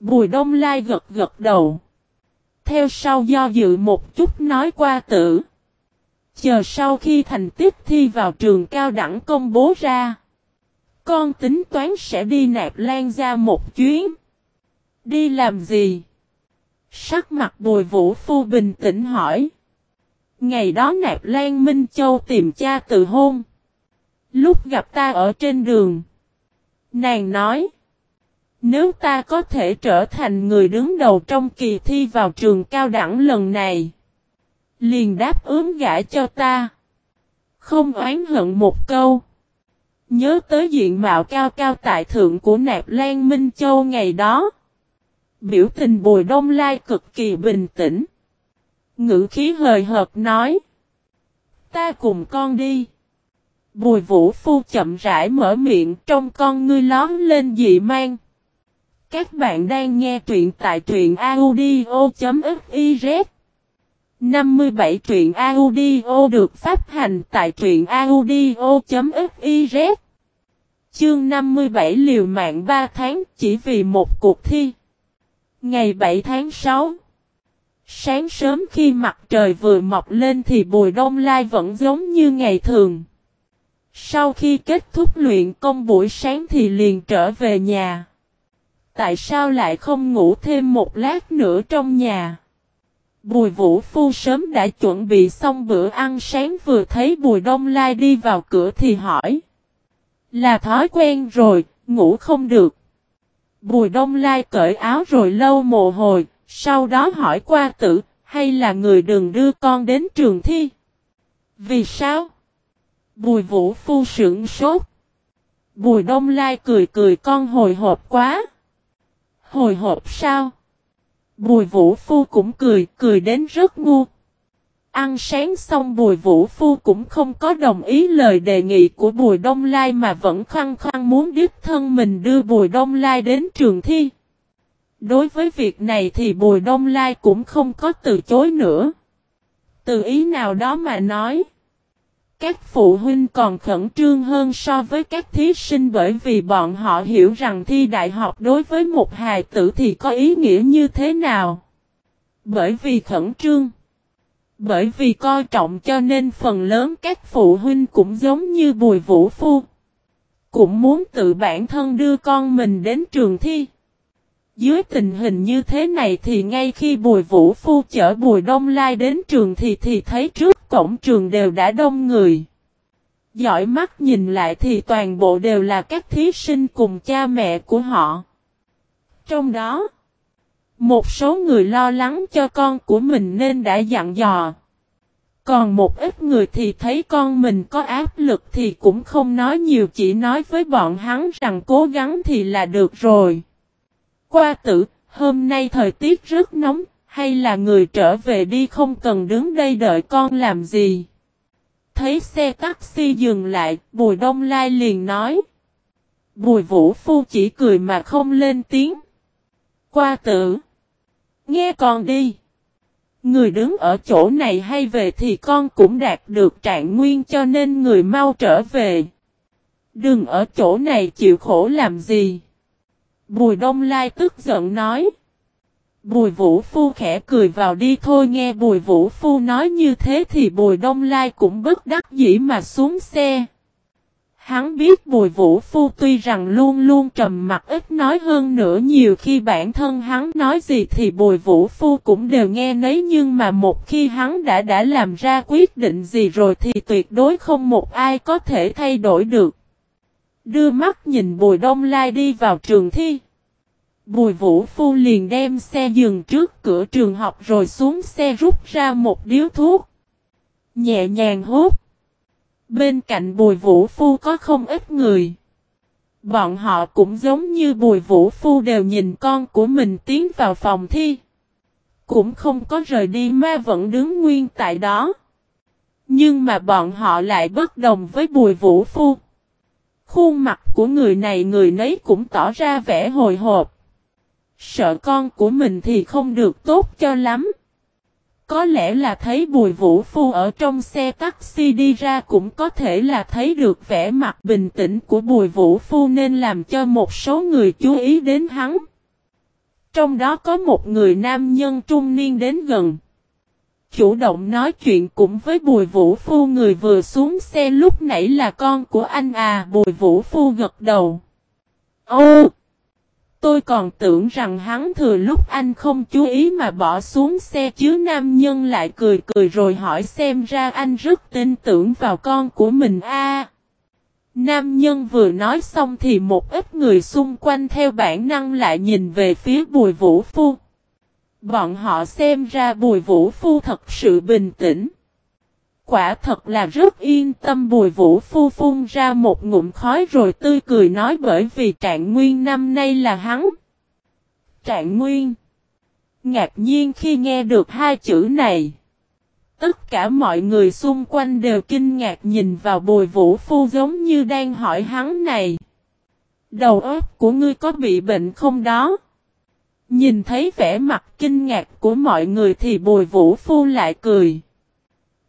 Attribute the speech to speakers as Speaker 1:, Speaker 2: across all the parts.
Speaker 1: Bùi Đông Lai gật gật đầu. Theo sau do dự một chút nói qua tử. Chờ sau khi thành tích thi vào trường cao đẳng công bố ra. Con tính toán sẽ đi nạp lan ra một chuyến. Đi làm gì? Sắc mặt bùi vũ phu bình tĩnh hỏi. Ngày đó nạp lan Minh Châu tìm cha từ hôn. Lúc gặp ta ở trên đường. Nàng nói. Nếu ta có thể trở thành người đứng đầu trong kỳ thi vào trường cao đẳng lần này. Liền đáp ứng gã cho ta. Không oán hận một câu. Nhớ tới diện mạo cao cao tại thượng của nạp Lan Minh Châu ngày đó. Biểu tình bùi đông lai cực kỳ bình tĩnh. Ngữ khí hời hợt nói. Ta cùng con đi. Bùi vũ phu chậm rãi mở miệng trong con ngươi lón lên dị mang. Các bạn đang nghe truyện tại truyện audio.fiz 57 truyện audio được phát hành tại truyện audio.fiz Chương 57 liều mạng 3 tháng chỉ vì một cuộc thi. Ngày 7 tháng 6 Sáng sớm khi mặt trời vừa mọc lên thì Bùi Đông Lai vẫn giống như ngày thường. Sau khi kết thúc luyện công buổi sáng thì liền trở về nhà. Tại sao lại không ngủ thêm một lát nữa trong nhà? Bùi Vũ Phu sớm đã chuẩn bị xong bữa ăn sáng vừa thấy Bùi Đông Lai đi vào cửa thì hỏi. Là thói quen rồi, ngủ không được. Bùi Đông Lai cởi áo rồi lâu mồ hôi, sau đó hỏi qua tử, hay là người đừng đưa con đến trường thi? Vì sao? Bùi Vũ Phu sững sốt. Bùi Đông Lai cười cười con hồi hộp quá. Hồi hộp sao? Bùi Vũ Phu cũng cười, cười đến rất ngu. Ăn sáng xong Bùi Vũ Phu cũng không có đồng ý lời đề nghị của Bùi Đông Lai mà vẫn khăng khăng muốn đích thân mình đưa Bùi Đông Lai đến trường thi. Đối với việc này thì Bùi Đông Lai cũng không có từ chối nữa. Từ ý nào đó mà nói. Các phụ huynh còn khẩn trương hơn so với các thí sinh bởi vì bọn họ hiểu rằng thi đại học đối với một hài tử thì có ý nghĩa như thế nào. Bởi vì khẩn trương. Bởi vì coi trọng cho nên phần lớn các phụ huynh cũng giống như Bùi Vũ Phu. Cũng muốn tự bản thân đưa con mình đến trường thi. Dưới tình hình như thế này thì ngay khi Bùi Vũ Phu chở Bùi Đông Lai đến trường thì thì thấy trước cổng trường đều đã đông người. Giỏi mắt nhìn lại thì toàn bộ đều là các thí sinh cùng cha mẹ của họ. Trong đó, một số người lo lắng cho con của mình nên đã dặn dò. Còn một ít người thì thấy con mình có áp lực thì cũng không nói nhiều chỉ nói với bọn hắn rằng cố gắng thì là được rồi. Qua tử, hôm nay thời tiết rất nóng, hay là người trở về đi không cần đứng đây đợi con làm gì. Thấy xe taxi dừng lại, Bùi Đông Lai liền nói. Bùi Vũ Phu chỉ cười mà không lên tiếng. Qua tử. Nghe con đi. Người đứng ở chỗ này hay về thì con cũng đạt được trạng nguyên cho nên người mau trở về. Đừng ở chỗ này chịu khổ làm gì. Bùi Đông Lai tức giận nói. Bùi Vũ Phu khẽ cười vào đi thôi, nghe Bùi Vũ Phu nói như thế thì Bùi Đông Lai cũng bất đắc dĩ mà xuống xe. Hắn biết Bùi Vũ Phu tuy rằng luôn luôn trầm mặt ít nói hơn nữa nhiều khi bản thân hắn nói gì thì Bùi Vũ Phu cũng đều nghe nấy, nhưng mà một khi hắn đã đã làm ra quyết định gì rồi thì tuyệt đối không một ai có thể thay đổi được. Đưa mắt nhìn Bùi Đông Lai đi vào trường thi. Bùi Vũ Phu liền đem xe dừng trước cửa trường học rồi xuống xe rút ra một điếu thuốc. Nhẹ nhàng hút. Bên cạnh Bùi Vũ Phu có không ít người. Bọn họ cũng giống như Bùi Vũ Phu đều nhìn con của mình tiến vào phòng thi. Cũng không có rời đi mà vẫn đứng nguyên tại đó. Nhưng mà bọn họ lại bất đồng với Bùi Vũ Phu. Khuôn mặt của người này người nấy cũng tỏ ra vẻ hồi hộp. Sợ con của mình thì không được tốt cho lắm. Có lẽ là thấy Bùi Vũ Phu ở trong xe taxi đi ra cũng có thể là thấy được vẻ mặt bình tĩnh của Bùi Vũ Phu nên làm cho một số người chú ý đến hắn. Trong đó có một người nam nhân trung niên đến gần. Chủ động nói chuyện cũng với Bùi Vũ Phu, người vừa xuống xe lúc nãy là con của anh à Bùi Vũ Phu gật đầu. Ô! Tôi còn tưởng rằng hắn thừa lúc anh không chú ý mà bỏ xuống xe chứ nam nhân lại cười cười rồi hỏi xem ra anh rất tin tưởng vào con của mình a. nam nhân vừa nói xong thì một ít người xung quanh theo bản năng lại nhìn về phía bùi vũ phu. Bọn họ xem ra bùi vũ phu thật sự bình tĩnh. Quả thật là rất yên tâm bùi vũ phu phun ra một ngụm khói rồi tươi cười nói bởi vì trạng nguyên năm nay là hắn. Trạng nguyên. Ngạc nhiên khi nghe được hai chữ này. Tất cả mọi người xung quanh đều kinh ngạc nhìn vào bùi vũ phu giống như đang hỏi hắn này. Đầu óc của ngươi có bị bệnh không đó? Nhìn thấy vẻ mặt kinh ngạc của mọi người thì bùi vũ phu lại cười.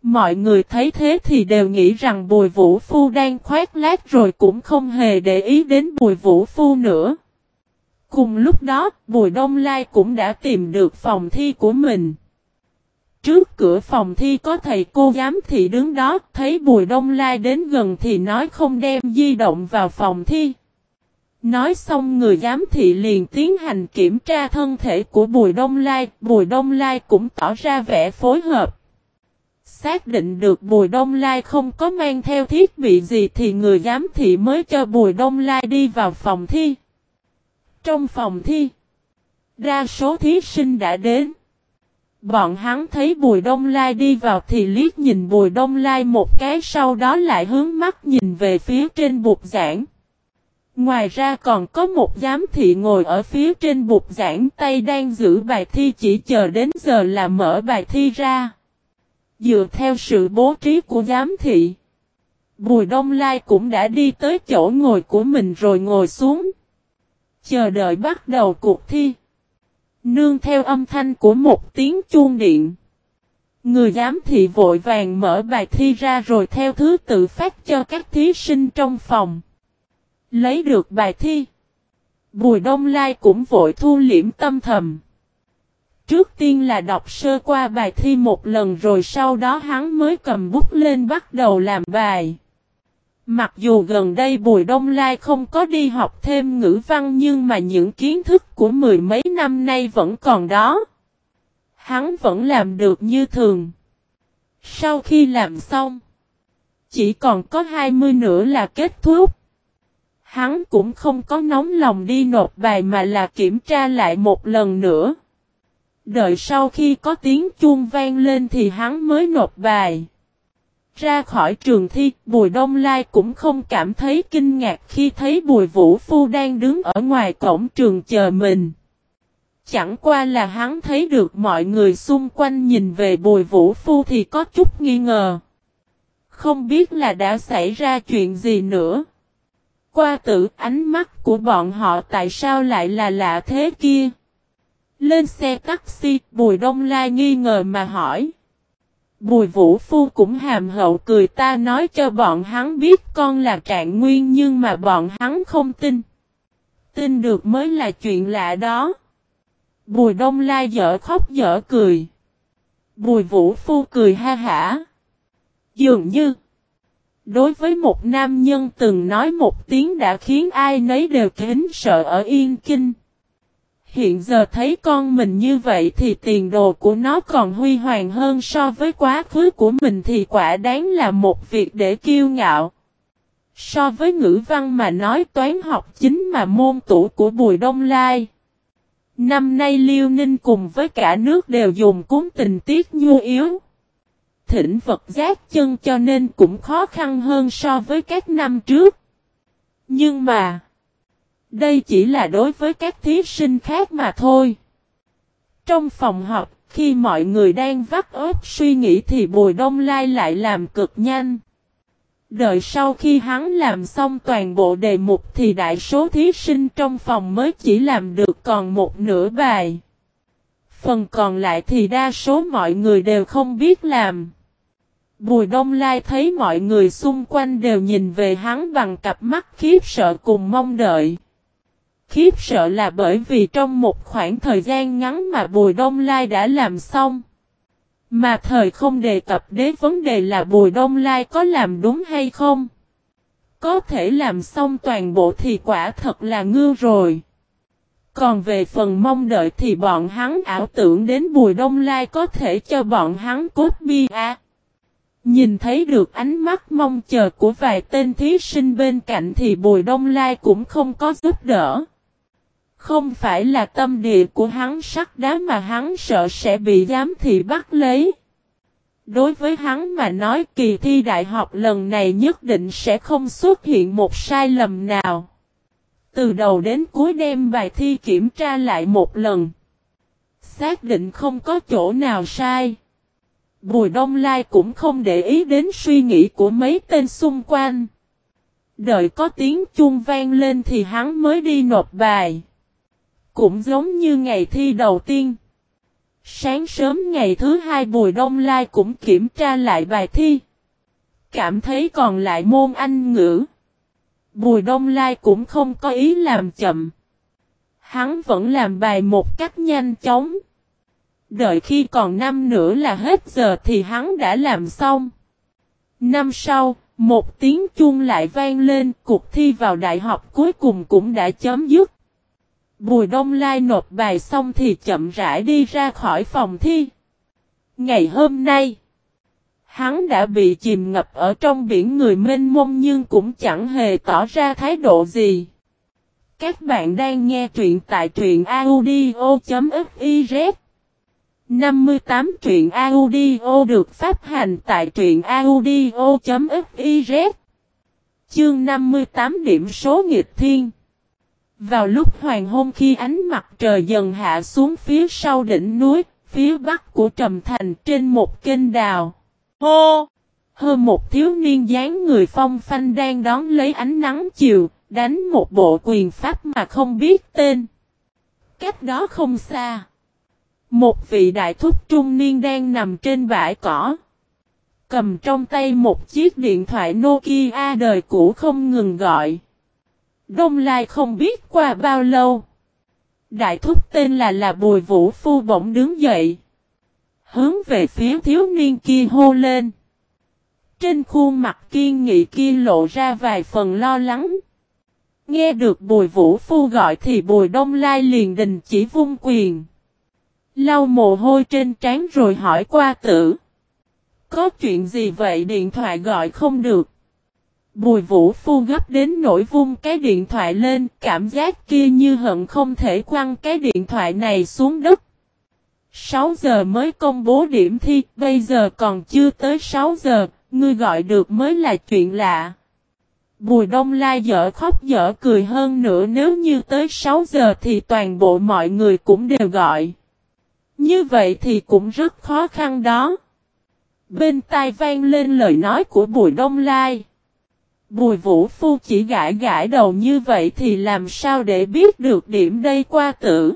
Speaker 1: Mọi người thấy thế thì đều nghĩ rằng Bùi Vũ Phu đang khoét lát rồi cũng không hề để ý đến Bùi Vũ Phu nữa. Cùng lúc đó, Bùi Đông Lai cũng đã tìm được phòng thi của mình. Trước cửa phòng thi có thầy cô giám thị đứng đó, thấy Bùi Đông Lai đến gần thì nói không đem di động vào phòng thi. Nói xong người giám thị liền tiến hành kiểm tra thân thể của Bùi Đông Lai, Bùi Đông Lai cũng tỏ ra vẻ phối hợp. Xác định được Bùi Đông Lai không có mang theo thiết bị gì thì người giám thị mới cho Bùi Đông Lai đi vào phòng thi. Trong phòng thi, đa số thí sinh đã đến. Bọn hắn thấy Bùi Đông Lai đi vào thì liếc nhìn Bùi Đông Lai một cái sau đó lại hướng mắt nhìn về phía trên bục giảng. Ngoài ra còn có một giám thị ngồi ở phía trên bục giảng tay đang giữ bài thi chỉ chờ đến giờ là mở bài thi ra. Dựa theo sự bố trí của giám thị, Bùi Đông Lai cũng đã đi tới chỗ ngồi của mình rồi ngồi xuống. Chờ đợi bắt đầu cuộc thi. Nương theo âm thanh của một tiếng chuông điện. Người giám thị vội vàng mở bài thi ra rồi theo thứ tự phát cho các thí sinh trong phòng. Lấy được bài thi. Bùi Đông Lai cũng vội thu liễm tâm thầm. Trước tiên là đọc sơ qua bài thi một lần rồi sau đó hắn mới cầm bút lên bắt đầu làm bài. Mặc dù gần đây Bùi Đông Lai không có đi học thêm ngữ văn nhưng mà những kiến thức của mười mấy năm nay vẫn còn đó. Hắn vẫn làm được như thường. Sau khi làm xong, chỉ còn có 20 nữa là kết thúc. Hắn cũng không có nóng lòng đi nộp bài mà là kiểm tra lại một lần nữa. Đợi sau khi có tiếng chuông vang lên thì hắn mới nộp bài. Ra khỏi trường thi, Bùi Đông Lai cũng không cảm thấy kinh ngạc khi thấy Bùi Vũ Phu đang đứng ở ngoài cổng trường chờ mình. Chẳng qua là hắn thấy được mọi người xung quanh nhìn về Bùi Vũ Phu thì có chút nghi ngờ. Không biết là đã xảy ra chuyện gì nữa. Qua tử ánh mắt của bọn họ tại sao lại là lạ thế kia. Lên xe taxi, Bùi Đông Lai nghi ngờ mà hỏi. Bùi Vũ Phu cũng hàm hậu cười ta nói cho bọn hắn biết con là trạng nguyên nhưng mà bọn hắn không tin. Tin được mới là chuyện lạ đó. Bùi Đông Lai dở khóc dở cười. Bùi Vũ Phu cười ha hả. Dường như. Đối với một nam nhân từng nói một tiếng đã khiến ai nấy đều kính sợ ở Yên Kinh. Hiện giờ thấy con mình như vậy thì tiền đồ của nó còn huy hoàng hơn so với quá khứ của mình thì quả đáng là một việc để kiêu ngạo. So với ngữ văn mà nói toán học chính mà môn tủ của Bùi Đông Lai. Năm nay Liêu Ninh cùng với cả nước đều dùng cuốn tình tiết nhu yếu. Thỉnh vật giác chân cho nên cũng khó khăn hơn so với các năm trước. Nhưng mà... Đây chỉ là đối với các thí sinh khác mà thôi. Trong phòng họp, khi mọi người đang vắt ớt suy nghĩ thì Bùi Đông Lai lại làm cực nhanh. Đợi sau khi hắn làm xong toàn bộ đề mục thì đại số thí sinh trong phòng mới chỉ làm được còn một nửa bài. Phần còn lại thì đa số mọi người đều không biết làm. Bùi Đông Lai thấy mọi người xung quanh đều nhìn về hắn bằng cặp mắt khiếp sợ cùng mong đợi. Khiếp sợ là bởi vì trong một khoảng thời gian ngắn mà Bùi Đông Lai đã làm xong. Mà thời không đề cập đến vấn đề là Bùi Đông Lai có làm đúng hay không. Có thể làm xong toàn bộ thì quả thật là ngư rồi. Còn về phần mong đợi thì bọn hắn ảo tưởng đến Bùi Đông Lai có thể cho bọn hắn cốt bi à? Nhìn thấy được ánh mắt mong chờ của vài tên thí sinh bên cạnh thì Bùi Đông Lai cũng không có giúp đỡ. Không phải là tâm địa của hắn sắt đá mà hắn sợ sẽ bị giám thị bắt lấy. Đối với hắn mà nói, kỳ thi đại học lần này nhất định sẽ không xuất hiện một sai lầm nào. Từ đầu đến cuối đem bài thi kiểm tra lại một lần. Xác định không có chỗ nào sai. Bùi Đông Lai cũng không để ý đến suy nghĩ của mấy tên xung quanh. Đợi có tiếng chuông vang lên thì hắn mới đi nộp bài. Cũng giống như ngày thi đầu tiên. Sáng sớm ngày thứ hai Bùi Đông Lai cũng kiểm tra lại bài thi. Cảm thấy còn lại môn Anh ngữ. Bùi Đông Lai cũng không có ý làm chậm. Hắn vẫn làm bài một cách nhanh chóng. Đợi khi còn năm nữa là hết giờ thì hắn đã làm xong. Năm sau, một tiếng chuông lại vang lên, cuộc thi vào đại học cuối cùng cũng đã chấm dứt. Bùi Đông Lai nộp bài xong thì chậm rãi đi ra khỏi phòng thi. Ngày hôm nay, hắn đã bị chìm ngập ở trong biển người mênh mông nhưng cũng chẳng hề tỏ ra thái độ gì. Các bạn đang nghe truyện tại truyện audio.fiz 58 truyện audio được phát hành tại truyện audio.fiz Chương 58 điểm số nghịch thiên vào lúc hoàng hôn khi ánh mặt trời dần hạ xuống phía sau đỉnh núi, phía bắc của Trầm Thành trên một kênh đào. Hô! Hơn một thiếu niên dáng người phong phanh đang đón lấy ánh nắng chiều, đánh một bộ quyền pháp mà không biết tên. Cách đó không xa. Một vị đại thúc trung niên đang nằm trên bãi cỏ. Cầm trong tay một chiếc điện thoại Nokia đời cũ không ngừng gọi. Đông Lai không biết qua bao lâu. Đại thúc tên là là Bùi Vũ Phu bỗng đứng dậy. Hướng về phía thiếu niên kia hô lên. Trên khuôn mặt kiên nghị kia lộ ra vài phần lo lắng. Nghe được Bùi Vũ Phu gọi thì Bùi Đông Lai liền đình chỉ vung quyền. Lau mồ hôi trên trán rồi hỏi qua tử. Có chuyện gì vậy điện thoại gọi không được. Bùi vũ phu gấp đến nỗi vung cái điện thoại lên, cảm giác kia như hận không thể quăng cái điện thoại này xuống đất. 6 giờ mới công bố điểm thi, bây giờ còn chưa tới 6 giờ, ngươi gọi được mới là chuyện lạ. Bùi đông lai dở khóc dở cười hơn nữa nếu như tới 6 giờ thì toàn bộ mọi người cũng đều gọi. Như vậy thì cũng rất khó khăn đó. Bên tai vang lên lời nói của Bùi Đông Lai. Bùi Vũ Phu chỉ gãi gãi đầu như vậy thì làm sao để biết được điểm đây qua tử.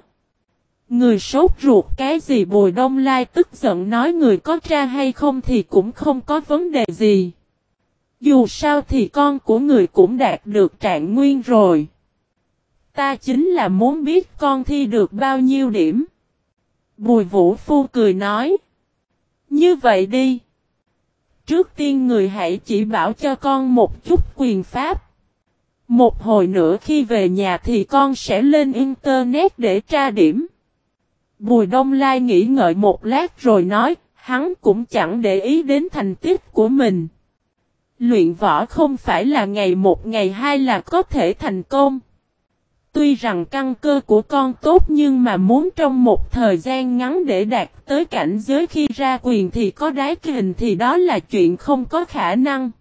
Speaker 1: Người sốt ruột cái gì Bùi Đông Lai tức giận nói người có tra hay không thì cũng không có vấn đề gì. Dù sao thì con của người cũng đạt được trạng nguyên rồi. Ta chính là muốn biết con thi được bao nhiêu điểm. Bùi Vũ Phu cười nói. Như vậy đi. Trước tiên người hãy chỉ bảo cho con một chút quyền pháp. Một hồi nữa khi về nhà thì con sẽ lên internet để tra điểm. Bùi Đông Lai nghĩ ngợi một lát rồi nói, hắn cũng chẳng để ý đến thành tích của mình. Luyện võ không phải là ngày một ngày hai là có thể thành công. Tuy rằng căn cơ của con tốt nhưng mà muốn trong một thời gian ngắn để đạt tới cảnh giới khi ra quyền thì có đái kình thì đó là chuyện không có khả năng.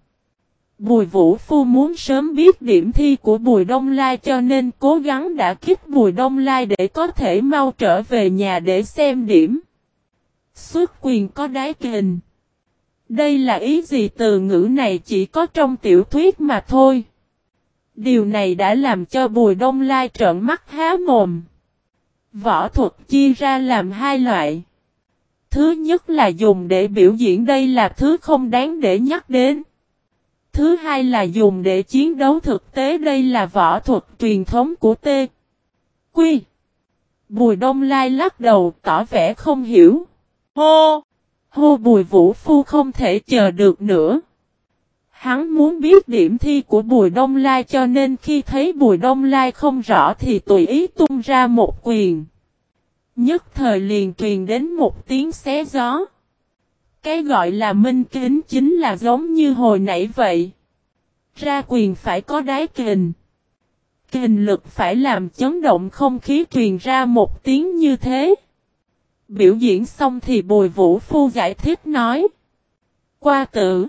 Speaker 1: Bùi Vũ Phu muốn sớm biết điểm thi của Bùi Đông Lai cho nên cố gắng đã kích Bùi Đông Lai để có thể mau trở về nhà để xem điểm. Xuất quyền có đái kình. Đây là ý gì từ ngữ này chỉ có trong tiểu thuyết mà thôi. Điều này đã làm cho Bùi Đông Lai trợn mắt há mồm. Võ thuật chia ra làm hai loại. Thứ nhất là dùng để biểu diễn đây là thứ không đáng để nhắc đến. Thứ hai là dùng để chiến đấu thực tế đây là võ thuật truyền thống của T. Quy. Bùi đông lai lắc đầu tỏ vẻ không hiểu. Hô! Hô bùi vũ phu không thể chờ được nữa. Hắn muốn biết điểm thi của Bùi Đông Lai cho nên khi thấy Bùi Đông Lai không rõ thì tùy ý tung ra một quyền. Nhất thời liền truyền đến một tiếng xé gió. Cái gọi là minh kính chính là giống như hồi nãy vậy. Ra quyền phải có đáy kình. Kình lực phải làm chấn động không khí truyền ra một tiếng như thế. Biểu diễn xong thì Bùi Vũ Phu giải thích nói. Qua tử.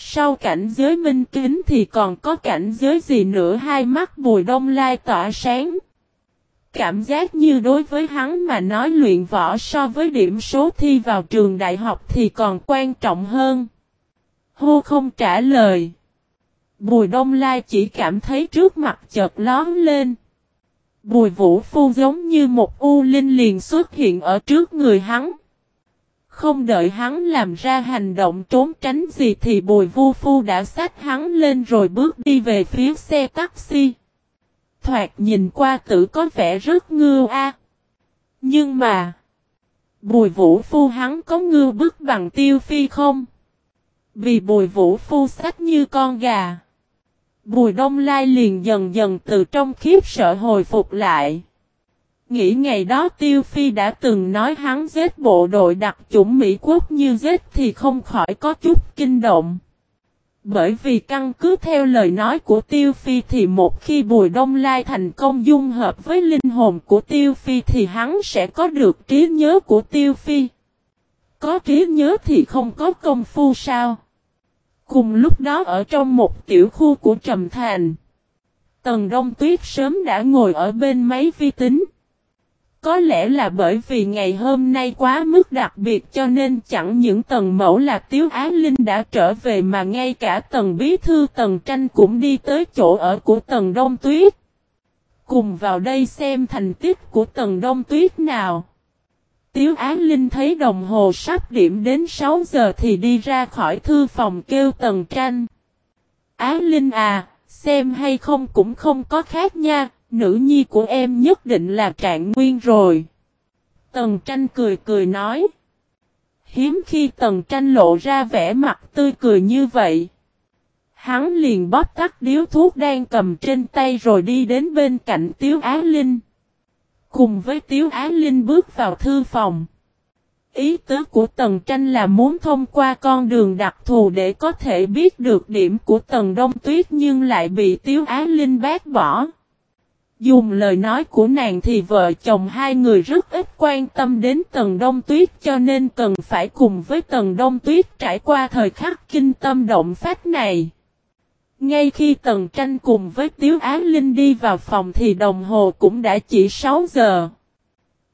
Speaker 1: Sau cảnh giới minh kính thì còn có cảnh giới gì nữa hai mắt bùi đông lai tỏa sáng. Cảm giác như đối với hắn mà nói luyện võ so với điểm số thi vào trường đại học thì còn quan trọng hơn. Hô không trả lời. Bùi đông lai chỉ cảm thấy trước mặt chợt lón lên. Bùi vũ phu giống như một u linh liền xuất hiện ở trước người hắn. Không đợi hắn làm ra hành động trốn tránh gì thì bùi vu phu đã xách hắn lên rồi bước đi về phía xe taxi. Thoạt nhìn qua tử có vẻ rất ngư a. Nhưng mà, bùi vũ phu hắn có ngư bức bằng tiêu phi không? Vì bùi vũ phu sách như con gà. Bùi đông lai liền dần dần từ trong khiếp sợ hồi phục lại. Nghĩ ngày đó Tiêu Phi đã từng nói hắn giết bộ đội đặc chủng Mỹ Quốc như giết thì không khỏi có chút kinh động. Bởi vì căn cứ theo lời nói của Tiêu Phi thì một khi Bùi Đông Lai thành công dung hợp với linh hồn của Tiêu Phi thì hắn sẽ có được trí nhớ của Tiêu Phi. Có trí nhớ thì không có công phu sao? Cùng lúc đó ở trong một tiểu khu của Trầm Thành, Tần Đông Tuyết sớm đã ngồi ở bên máy vi tính. Có lẽ là bởi vì ngày hôm nay quá mức đặc biệt cho nên chẳng những tầng mẫu là Tiếu Á Linh đã trở về mà ngay cả tầng bí thư tầng tranh cũng đi tới chỗ ở của tầng Đông Tuyết. Cùng vào đây xem thành tích của tầng Đông Tuyết nào. Tiếu Á Linh thấy đồng hồ sắp điểm đến 6 giờ thì đi ra khỏi thư phòng kêu tầng tranh. Á Linh à, xem hay không cũng không có khác nha, Nữ nhi của em nhất định là trạng nguyên rồi. Tần tranh cười cười nói. Hiếm khi tần tranh lộ ra vẻ mặt tươi cười như vậy. Hắn liền bóp tắt điếu thuốc đang cầm trên tay rồi đi đến bên cạnh Tiếu Á Linh. Cùng với Tiếu Á Linh bước vào thư phòng. Ý tứ của Tần Tranh là muốn thông qua con đường đặc thù để có thể biết được điểm của Tần Đông Tuyết nhưng lại bị Tiếu Á Linh bác bỏ. Dùng lời nói của nàng thì vợ chồng hai người rất ít quan tâm đến Tần Đông Tuyết cho nên cần phải cùng với Tần Đông Tuyết trải qua thời khắc kinh tâm động phát này. Ngay khi Tần Tranh cùng với Tiếu Á Linh đi vào phòng thì đồng hồ cũng đã chỉ 6 giờ.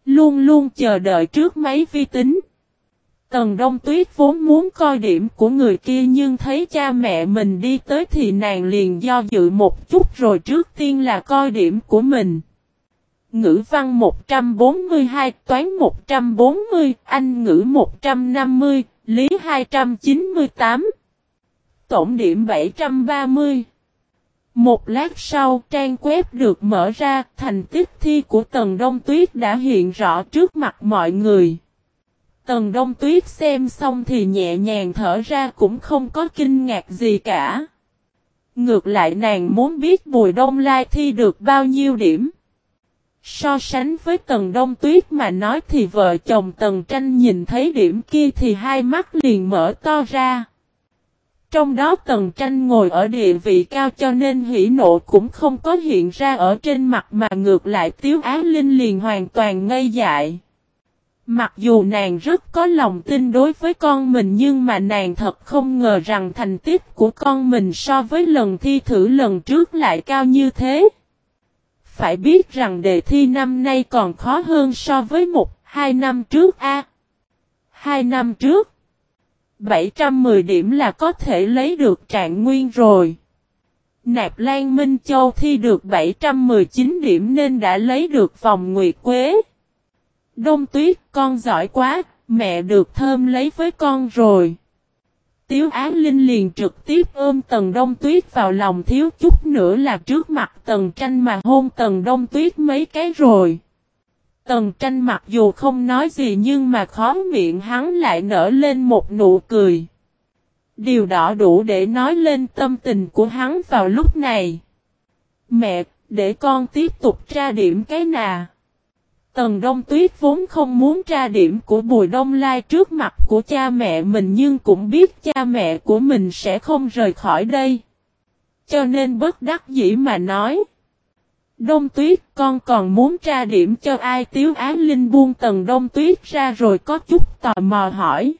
Speaker 1: Luôn luôn chờ đợi trước máy vi tính. Tần Đông Tuyết vốn muốn coi điểm của người kia nhưng thấy cha mẹ mình đi tới thì nàng liền do dự một chút rồi trước tiên là coi điểm của mình. Ngữ văn 142, toán 140, Anh ngữ 150, lý 298. Tổng điểm 730. Một lát sau trang web được mở ra, thành tích thi của Tần Đông Tuyết đã hiện rõ trước mặt mọi người. Tần Đông Tuyết xem xong thì nhẹ nhàng thở ra cũng không có kinh ngạc gì cả. Ngược lại nàng muốn biết Bùi Đông Lai thi được bao nhiêu điểm. So sánh với Tần Đông Tuyết mà nói thì vợ chồng Tần Tranh nhìn thấy điểm kia thì hai mắt liền mở to ra. Trong đó Tần Tranh ngồi ở địa vị cao cho nên hỉ nộ cũng không có hiện ra ở trên mặt mà ngược lại Tiếu Á Linh liền hoàn toàn ngây dại. Mặc dù nàng rất có lòng tin đối với con mình nhưng mà nàng thật không ngờ rằng thành tích của con mình so với lần thi thử lần trước lại cao như thế. Phải biết rằng đề thi năm nay còn khó hơn so với một, hai năm trước a. hai năm trước, 710 điểm là có thể lấy được trạng nguyên rồi. Nạp Lan Minh Châu thi được 719 điểm nên đã lấy được vòng nguyệt quế. Đông tuyết con giỏi quá, mẹ được thơm lấy với con rồi. Tiếu Á Linh liền trực tiếp ôm Tần Đông Tuyết vào lòng thiếu chút nữa là trước mặt Tần Tranh mà hôn Tần Đông Tuyết mấy cái rồi. Tần Tranh mặc dù không nói gì nhưng mà khó miệng hắn lại nở lên một nụ cười. Điều đó đủ để nói lên tâm tình của hắn vào lúc này. Mẹ, để con tiếp tục tra điểm cái nà. Tần Đông Tuyết vốn không muốn tra điểm của Bùi Đông Lai trước mặt của cha mẹ mình nhưng cũng biết cha mẹ của mình sẽ không rời khỏi đây. Cho nên bất đắc dĩ mà nói. Đông Tuyết, con còn muốn tra điểm cho ai Tiếu Á Linh buông Tần Đông Tuyết ra rồi có chút tò mò hỏi.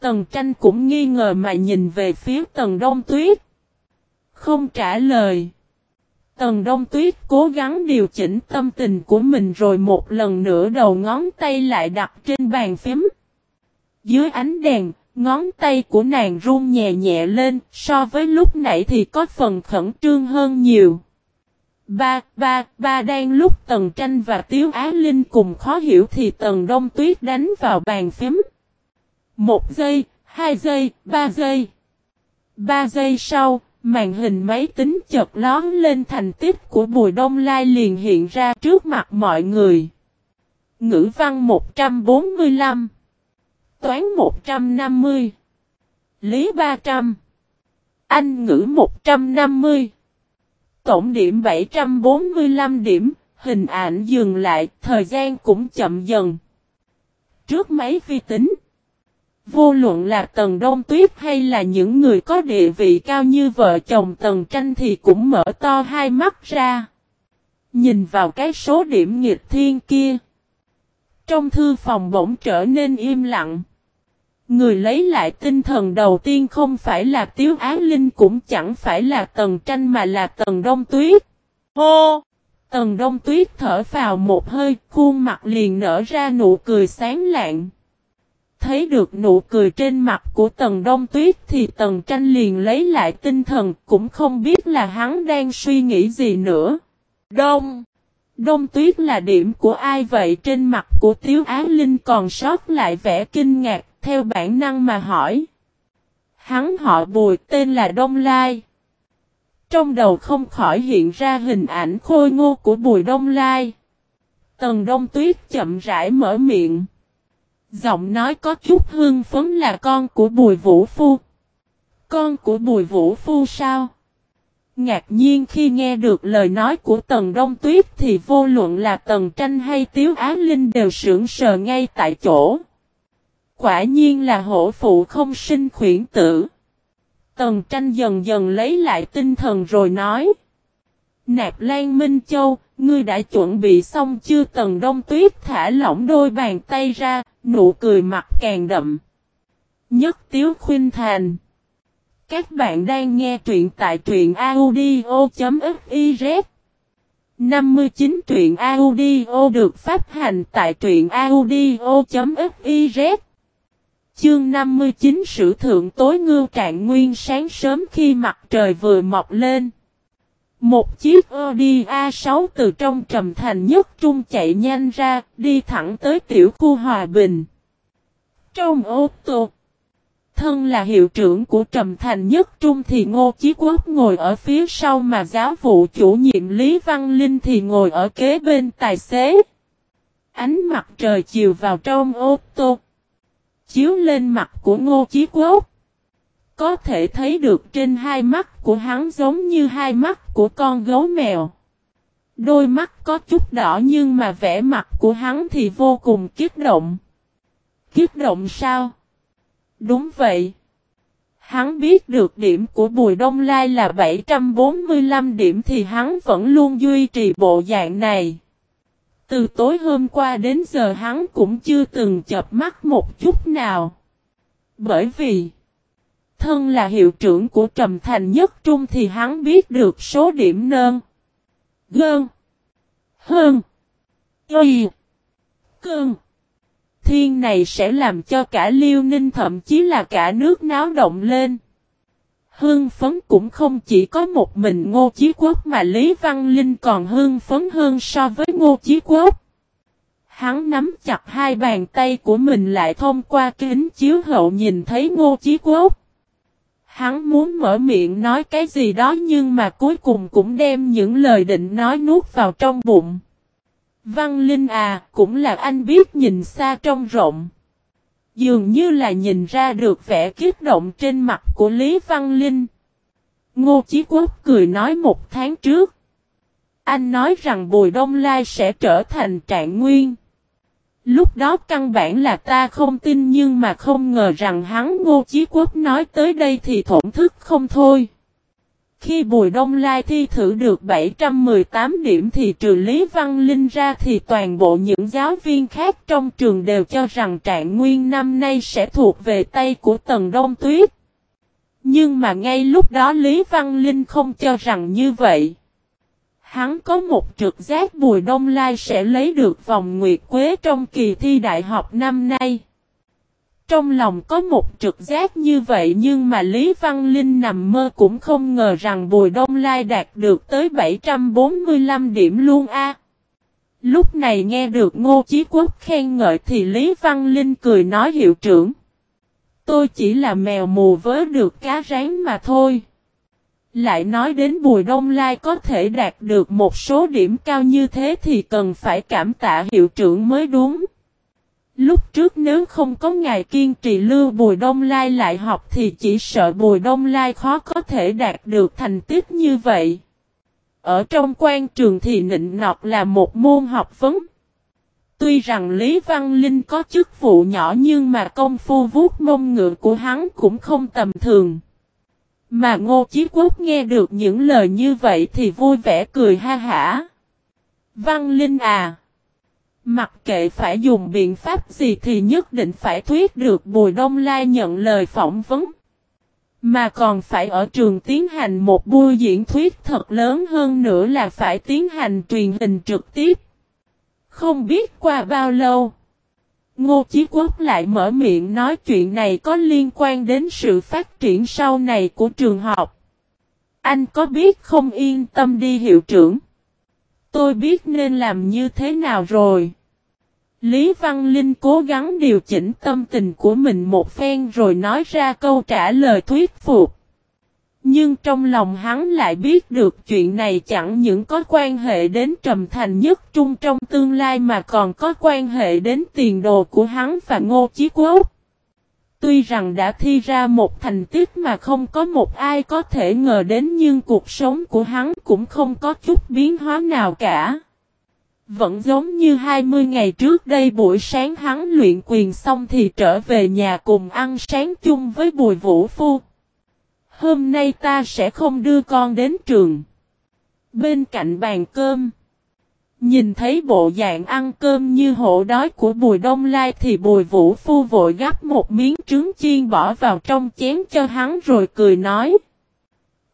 Speaker 1: Tần tranh cũng nghi ngờ mà nhìn về phía Tần Đông Tuyết. Không trả lời. Tần Đông Tuyết cố gắng điều chỉnh tâm tình của mình rồi một lần nữa đầu ngón tay lại đặt trên bàn phím. Dưới ánh đèn, ngón tay của nàng run nhẹ nhẹ lên, so với lúc nãy thì có phần khẩn trương hơn nhiều. Ba, ba, ba đang lúc Tần Tranh và Tiếu Á Linh cùng khó hiểu thì Tần Đông Tuyết đánh vào bàn phím. Một giây, hai giây, ba giây. Ba giây sau, Màn hình máy tính chợt lón lên thành tích của Bùi Đông Lai liền hiện ra trước mặt mọi người. Ngữ văn 145 Toán 150 Lý 300 Anh ngữ 150 Tổng điểm 745 điểm, hình ảnh dừng lại, thời gian cũng chậm dần. Trước máy vi tính Vô luận là Tần Đông Tuyết hay là những người có địa vị cao như vợ chồng Tần Tranh thì cũng mở to hai mắt ra. Nhìn vào cái số điểm nghịch thiên kia. Trong thư phòng bỗng trở nên im lặng. Người lấy lại tinh thần đầu tiên không phải là Tiếu Á Linh cũng chẳng phải là Tần Tranh mà là Tần Đông Tuyết. Hô! Tần Đông Tuyết thở vào một hơi, khuôn mặt liền nở ra nụ cười sáng lạng. Thấy được nụ cười trên mặt của Tần Đông Tuyết thì Tần Tranh liền lấy lại tinh thần, cũng không biết là hắn đang suy nghĩ gì nữa. Đông! Đông Tuyết là điểm của ai vậy trên mặt của Tiếu Á Linh còn sót lại vẻ kinh ngạc, theo bản năng mà hỏi. Hắn họ bùi, tên là Đông Lai. Trong đầu không khỏi hiện ra hình ảnh khôi ngô của bùi Đông Lai. Tần Đông Tuyết chậm rãi mở miệng. Giọng nói có chút hương phấn là con của Bùi Vũ Phu. Con của Bùi Vũ Phu sao? Ngạc nhiên khi nghe được lời nói của Tần Đông Tuyết thì vô luận là Tần Tranh hay Tiếu Á Linh đều sững sờ ngay tại chỗ. Quả nhiên là hổ phụ không sinh khuyển tử. Tần Tranh dần dần lấy lại tinh thần rồi nói. Nạp Lan Minh Châu, ngươi đã chuẩn bị xong chưa Tần Đông Tuyết thả lỏng đôi bàn tay ra, Nụ cười mặt càng đậm. Nhất tiếu khuyên thành. Các bạn đang nghe truyện tại truyện audio.fiz 59 truyện audio được phát hành tại truyện audio.fiz Chương 59 Sử thượng tối ngưu trạng nguyên sáng sớm khi mặt trời vừa mọc lên. Một chiếc Audi A6 từ trong trầm thành nhất trung chạy nhanh ra, đi thẳng tới tiểu khu Hòa Bình. Trong ô tô, thân là hiệu trưởng của trầm thành nhất trung thì Ngô Chí Quốc ngồi ở phía sau mà giáo vụ chủ nhiệm Lý Văn Linh thì ngồi ở kế bên tài xế. Ánh mặt trời chiều vào trong ô tô, chiếu lên mặt của Ngô Chí Quốc. Có thể thấy được trên hai mắt của hắn giống như hai mắt của con gấu mèo. Đôi mắt có chút đỏ nhưng mà vẻ mặt của hắn thì vô cùng kiết động. Kiết động sao? Đúng vậy. Hắn biết được điểm của Bùi Đông Lai là 745 điểm thì hắn vẫn luôn duy trì bộ dạng này. Từ tối hôm qua đến giờ hắn cũng chưa từng chập mắt một chút nào. Bởi vì Thân là hiệu trưởng của Trầm Thành Nhất Trung thì hắn biết được số điểm nơn. Gơn. Hơn. Y. Cơn. Thiên này sẽ làm cho cả Liêu Ninh thậm chí là cả nước náo động lên. Hương phấn cũng không chỉ có một mình Ngô Chí Quốc mà Lý Văn Linh còn hương phấn hơn so với Ngô Chí Quốc. Hắn nắm chặt hai bàn tay của mình lại thông qua kính chiếu hậu nhìn thấy Ngô Chí Quốc. Hắn muốn mở miệng nói cái gì đó nhưng mà cuối cùng cũng đem những lời định nói nuốt vào trong bụng. Văn Linh à, cũng là anh biết nhìn xa trong rộng. Dường như là nhìn ra được vẻ kiếp động trên mặt của Lý Văn Linh. Ngô Chí Quốc cười nói một tháng trước. Anh nói rằng Bùi Đông Lai sẽ trở thành trạng nguyên. Lúc đó căn bản là ta không tin nhưng mà không ngờ rằng hắn Ngô Chí Quốc nói tới đây thì thổn thức không thôi. Khi Bùi Đông Lai thi thử được 718 điểm thì trừ Lý Văn Linh ra thì toàn bộ những giáo viên khác trong trường đều cho rằng trạng nguyên năm nay sẽ thuộc về tay của Tần Đông Tuyết. Nhưng mà ngay lúc đó Lý Văn Linh không cho rằng như vậy. Hắn có một trực giác Bùi Đông Lai sẽ lấy được vòng nguyệt quế trong kỳ thi đại học năm nay. Trong lòng có một trực giác như vậy nhưng mà Lý Văn Linh nằm mơ cũng không ngờ rằng Bùi Đông Lai đạt được tới 745 điểm luôn a. Lúc này nghe được Ngô Chí Quốc khen ngợi thì Lý Văn Linh cười nói hiệu trưởng. Tôi chỉ là mèo mù vớ được cá rán mà thôi. Lại nói đến Bùi Đông Lai có thể đạt được một số điểm cao như thế thì cần phải cảm tạ hiệu trưởng mới đúng. Lúc trước nếu không có ngài kiên trì lưu Bùi Đông Lai lại học thì chỉ sợ Bùi Đông Lai khó có thể đạt được thành tích như vậy. Ở trong quan trường thì nịnh nọt là một môn học vấn. Tuy rằng Lý Văn Linh có chức vụ nhỏ nhưng mà công phu vuốt mông ngựa của hắn cũng không tầm thường. Mà Ngô Chí Quốc nghe được những lời như vậy thì vui vẻ cười ha hả. Văn Linh à! Mặc kệ phải dùng biện pháp gì thì nhất định phải thuyết được Bùi Đông Lai nhận lời phỏng vấn. Mà còn phải ở trường tiến hành một buổi diễn thuyết thật lớn hơn nữa là phải tiến hành truyền hình trực tiếp. Không biết qua bao lâu. Ngô Chí Quốc lại mở miệng nói chuyện này có liên quan đến sự phát triển sau này của trường học. Anh có biết không yên tâm đi, hiệu trưởng. Tôi biết nên làm như thế nào rồi. Lý Văn Linh cố gắng điều chỉnh tâm tình của mình một phen rồi nói ra câu trả lời thuyết phục. Nhưng trong lòng hắn lại biết được chuyện này chẳng những có quan hệ đến Trầm Thành nhất trung trong tương lai mà còn có quan hệ đến tiền đồ của hắn và Ngô Chí Quốc. Tuy rằng đã thi ra một thành tích mà không có một ai có thể ngờ đến nhưng cuộc sống của hắn cũng không có chút biến hóa nào cả. Vẫn giống như 20 ngày trước đây buổi sáng hắn luyện quyền xong thì trở về nhà cùng ăn sáng chung với Bùi Vũ Phu. Hôm nay ta sẽ không đưa con đến trường. Bên cạnh bàn cơm. Nhìn thấy bộ dạng ăn cơm như hộ đói của Bùi Đông Lai thì Bùi Vũ Phu vội gắp một miếng trứng chiên bỏ vào trong chén cho hắn rồi cười nói.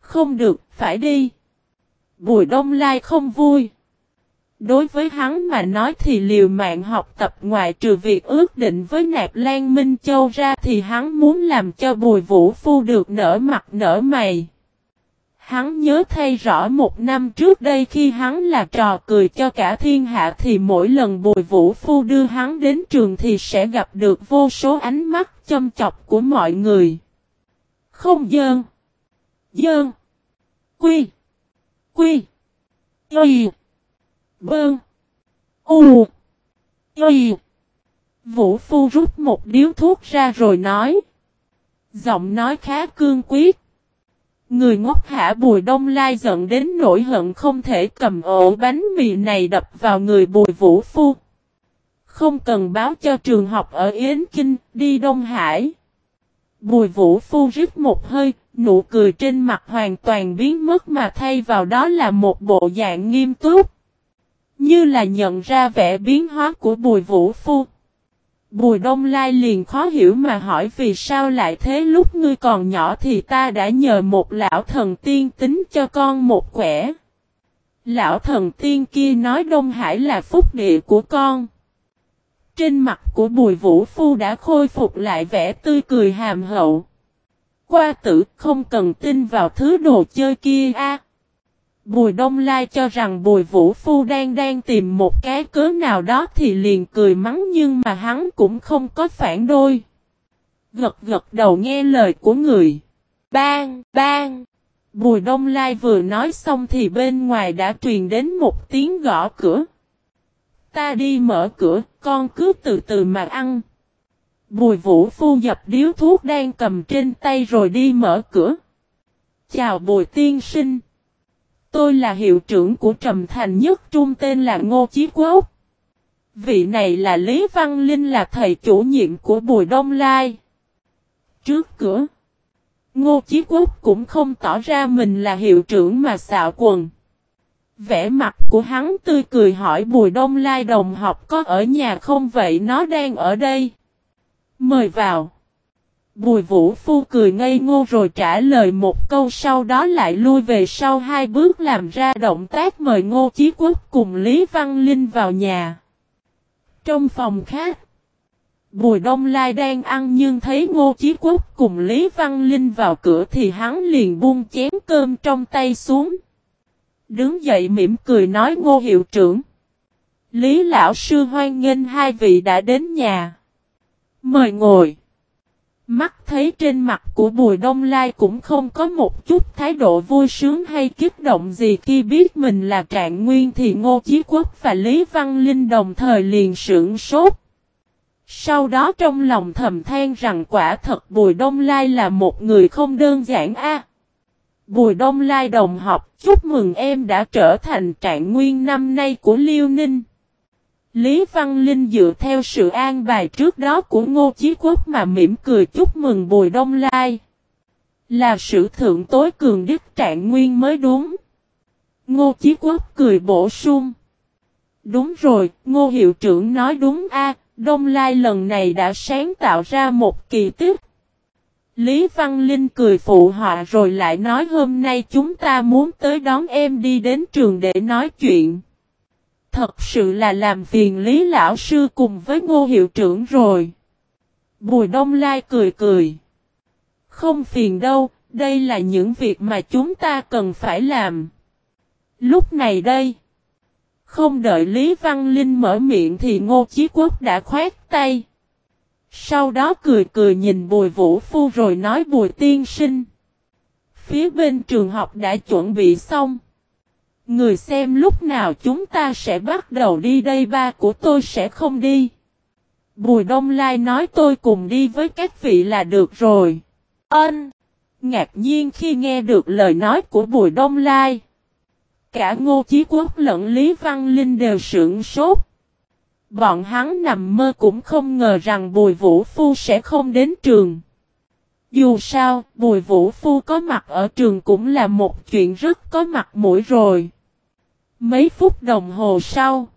Speaker 1: Không được, phải đi. Bùi Đông Lai không vui. Đối với hắn mà nói thì liều mạng học tập ngoại trừ việc ước định với Nạp Lan Minh Châu ra thì hắn muốn làm cho Bùi Vũ Phu được nở mặt nở mày. Hắn nhớ thay rõ một năm trước đây khi hắn là trò cười cho cả thiên hạ thì mỗi lần Bùi Vũ Phu đưa hắn đến trường thì sẽ gặp được vô số ánh mắt châm chọc của mọi người. Không dơn. Dơn. Quy. Quy. Quy. Bơn. U. Y. Vũ Phu rút một điếu thuốc ra rồi nói. Giọng nói khá cương quyết. Người ngốc hả Bùi Đông Lai giận đến nỗi hận không thể cầm ổ bánh mì này đập vào người Bùi Vũ Phu. Không cần báo cho trường học ở Yến Kinh, đi Đông Hải. Bùi Vũ Phu rít một hơi, nụ cười trên mặt hoàn toàn biến mất mà thay vào đó là một bộ dạng nghiêm túc. Như là nhận ra vẻ biến hóa của Bùi Vũ Phu. Bùi Đông Lai liền khó hiểu mà hỏi vì sao lại thế lúc ngươi còn nhỏ thì ta đã nhờ một lão thần tiên tính cho con một quẻ. Lão thần tiên kia nói Đông Hải là phúc địa của con. Trên mặt của Bùi Vũ Phu đã khôi phục lại vẻ tươi cười hàm hậu. Qua tử, không cần tin vào thứ đồ chơi kia a. Bùi Đông Lai cho rằng Bùi Vũ Phu đang đang tìm một cái cớ nào đó thì liền cười mắng nhưng mà hắn cũng không có phản đôi. Gật gật đầu nghe lời của người. bang, bang. Bùi Đông Lai vừa nói xong thì bên ngoài đã truyền đến một tiếng gõ cửa. Ta đi mở cửa, con cứ từ từ mà ăn. Bùi Vũ Phu dập điếu thuốc đang cầm trên tay rồi đi mở cửa. Chào Bùi Tiên Sinh. Tôi là hiệu trưởng của Trầm Thành Nhất, Trung tên là Ngô Chí Quốc. Vị này là Lý Văn Linh, là thầy chủ nhiệm của Bùi Đông Lai. Trước cửa. Ngô Chí Quốc cũng không tỏ ra mình là hiệu trưởng mà xạo quần. Vẻ mặt của hắn tươi cười hỏi Bùi Đông Lai, đồng học có ở nhà không vậy nó đang ở đây. Mời vào. Bùi Vũ Phu cười ngây ngô rồi trả lời một câu sau đó lại lui về sau hai bước làm ra động tác mời Ngô Chí Quốc cùng Lý Văn Linh vào nhà. Trong phòng khác, Bùi Đông Lai đang ăn nhưng thấy Ngô Chí Quốc cùng Lý Văn Linh vào cửa thì hắn liền buông chén cơm trong tay xuống. Đứng dậy mỉm cười nói Ngô Hiệu trưởng. Lý Lão Sư hoan nghênh hai vị đã đến nhà. Mời ngồi. Mắt thấy trên mặt của Bùi Đông Lai cũng không có một chút thái độ vui sướng hay kích động gì khi biết mình là trạng nguyên thì Ngô Chí Quốc và Lý Văn Linh đồng thời liền sưởng sốt. Sau đó trong lòng thầm than rằng quả thật Bùi Đông Lai là một người không đơn giản a. Bùi Đông Lai đồng học, chúc mừng em đã trở thành trạng nguyên năm nay của Liêu Ninh. Lý Văn Linh dựa theo sự an bài trước đó của Ngô Chí Quốc mà mỉm cười chúc mừng Bùi Đông Lai. Là sự thượng tối cường đức trạng nguyên mới đúng. Ngô Chí Quốc cười bổ sung. Đúng rồi, Ngô Hiệu trưởng nói đúng a Đông Lai lần này đã sáng tạo ra một kỳ tích. Lý Văn Linh cười phụ họa rồi lại nói hôm nay chúng ta muốn tới đón em đi đến trường để nói chuyện. Thật sự là làm phiền Lý Lão Sư cùng với Ngô Hiệu trưởng rồi. Bùi Đông Lai cười cười. Không phiền đâu, đây là những việc mà chúng ta cần phải làm. Lúc này đây. Không đợi Lý Văn Linh mở miệng thì Ngô Chí Quốc đã khoát tay. Sau đó cười cười nhìn Bùi Vũ Phu rồi nói Bùi Tiên Sinh. Phía bên trường học đã chuẩn bị xong. Người xem lúc nào chúng ta sẽ bắt đầu đi đây ba của tôi sẽ không đi. Bùi Đông Lai nói tôi cùng đi với các vị là được rồi. Ân. Ngạc nhiên khi nghe được lời nói của Bùi Đông Lai. Cả Ngô Chí Quốc lẫn Lý Văn Linh đều sưởng sốt. Bọn hắn nằm mơ cũng không ngờ rằng Bùi Vũ Phu sẽ không đến trường. Dù sao, Bùi Vũ Phu có mặt ở trường cũng là một chuyện rất có mặt mũi rồi. Mấy phút đồng hồ sau,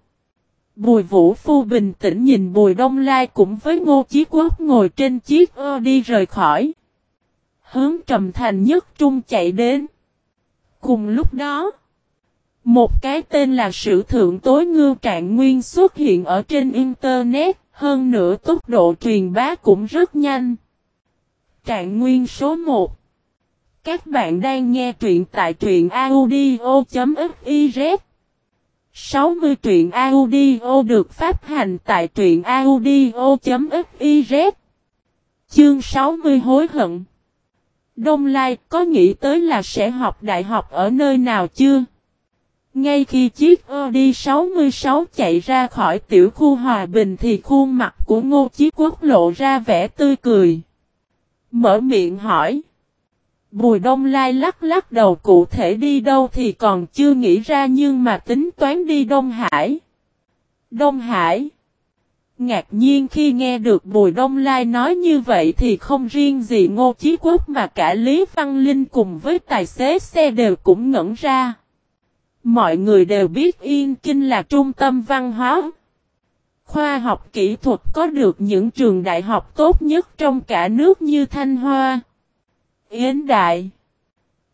Speaker 1: Bùi Vũ Phu bình tĩnh nhìn Bùi Đông Lai cũng với Ngô Chí Quốc ngồi trên chiếc ơ đi rời khỏi. Hướng trầm thành nhất trung chạy đến. Cùng lúc đó, một cái tên là Sử Thượng Tối Ngưu Trạng Nguyên xuất hiện ở trên Internet, hơn nữa tốc độ truyền bá cũng rất nhanh. Trạng Nguyên số 1 Các bạn đang nghe truyện tại truyện audio.fif 60 truyện audio được phát hành tại truyện audio.fiz Chương 60 hối hận Đông Lai, có nghĩ tới là sẽ học đại học ở nơi nào chưa? Ngay khi chiếc Audi 66 chạy ra khỏi tiểu khu Hòa Bình thì khuôn mặt của Ngô Chí Quốc lộ ra vẻ tươi cười. Mở miệng hỏi. Bùi Đông Lai lắc lắc đầu cụ thể đi đâu thì còn chưa nghĩ ra nhưng mà tính toán đi Đông Hải. Đông Hải. Ngạc nhiên khi nghe được Bùi Đông Lai nói như vậy thì không riêng gì Ngô Chí Quốc mà cả Lý Văn Linh cùng với tài xế xe đều cũng ngẩn ra. Mọi người đều biết Yên Kinh là trung tâm văn hóa. Khoa học kỹ thuật có được những trường đại học tốt nhất trong cả nước như Thanh Hoa, Yến Đại.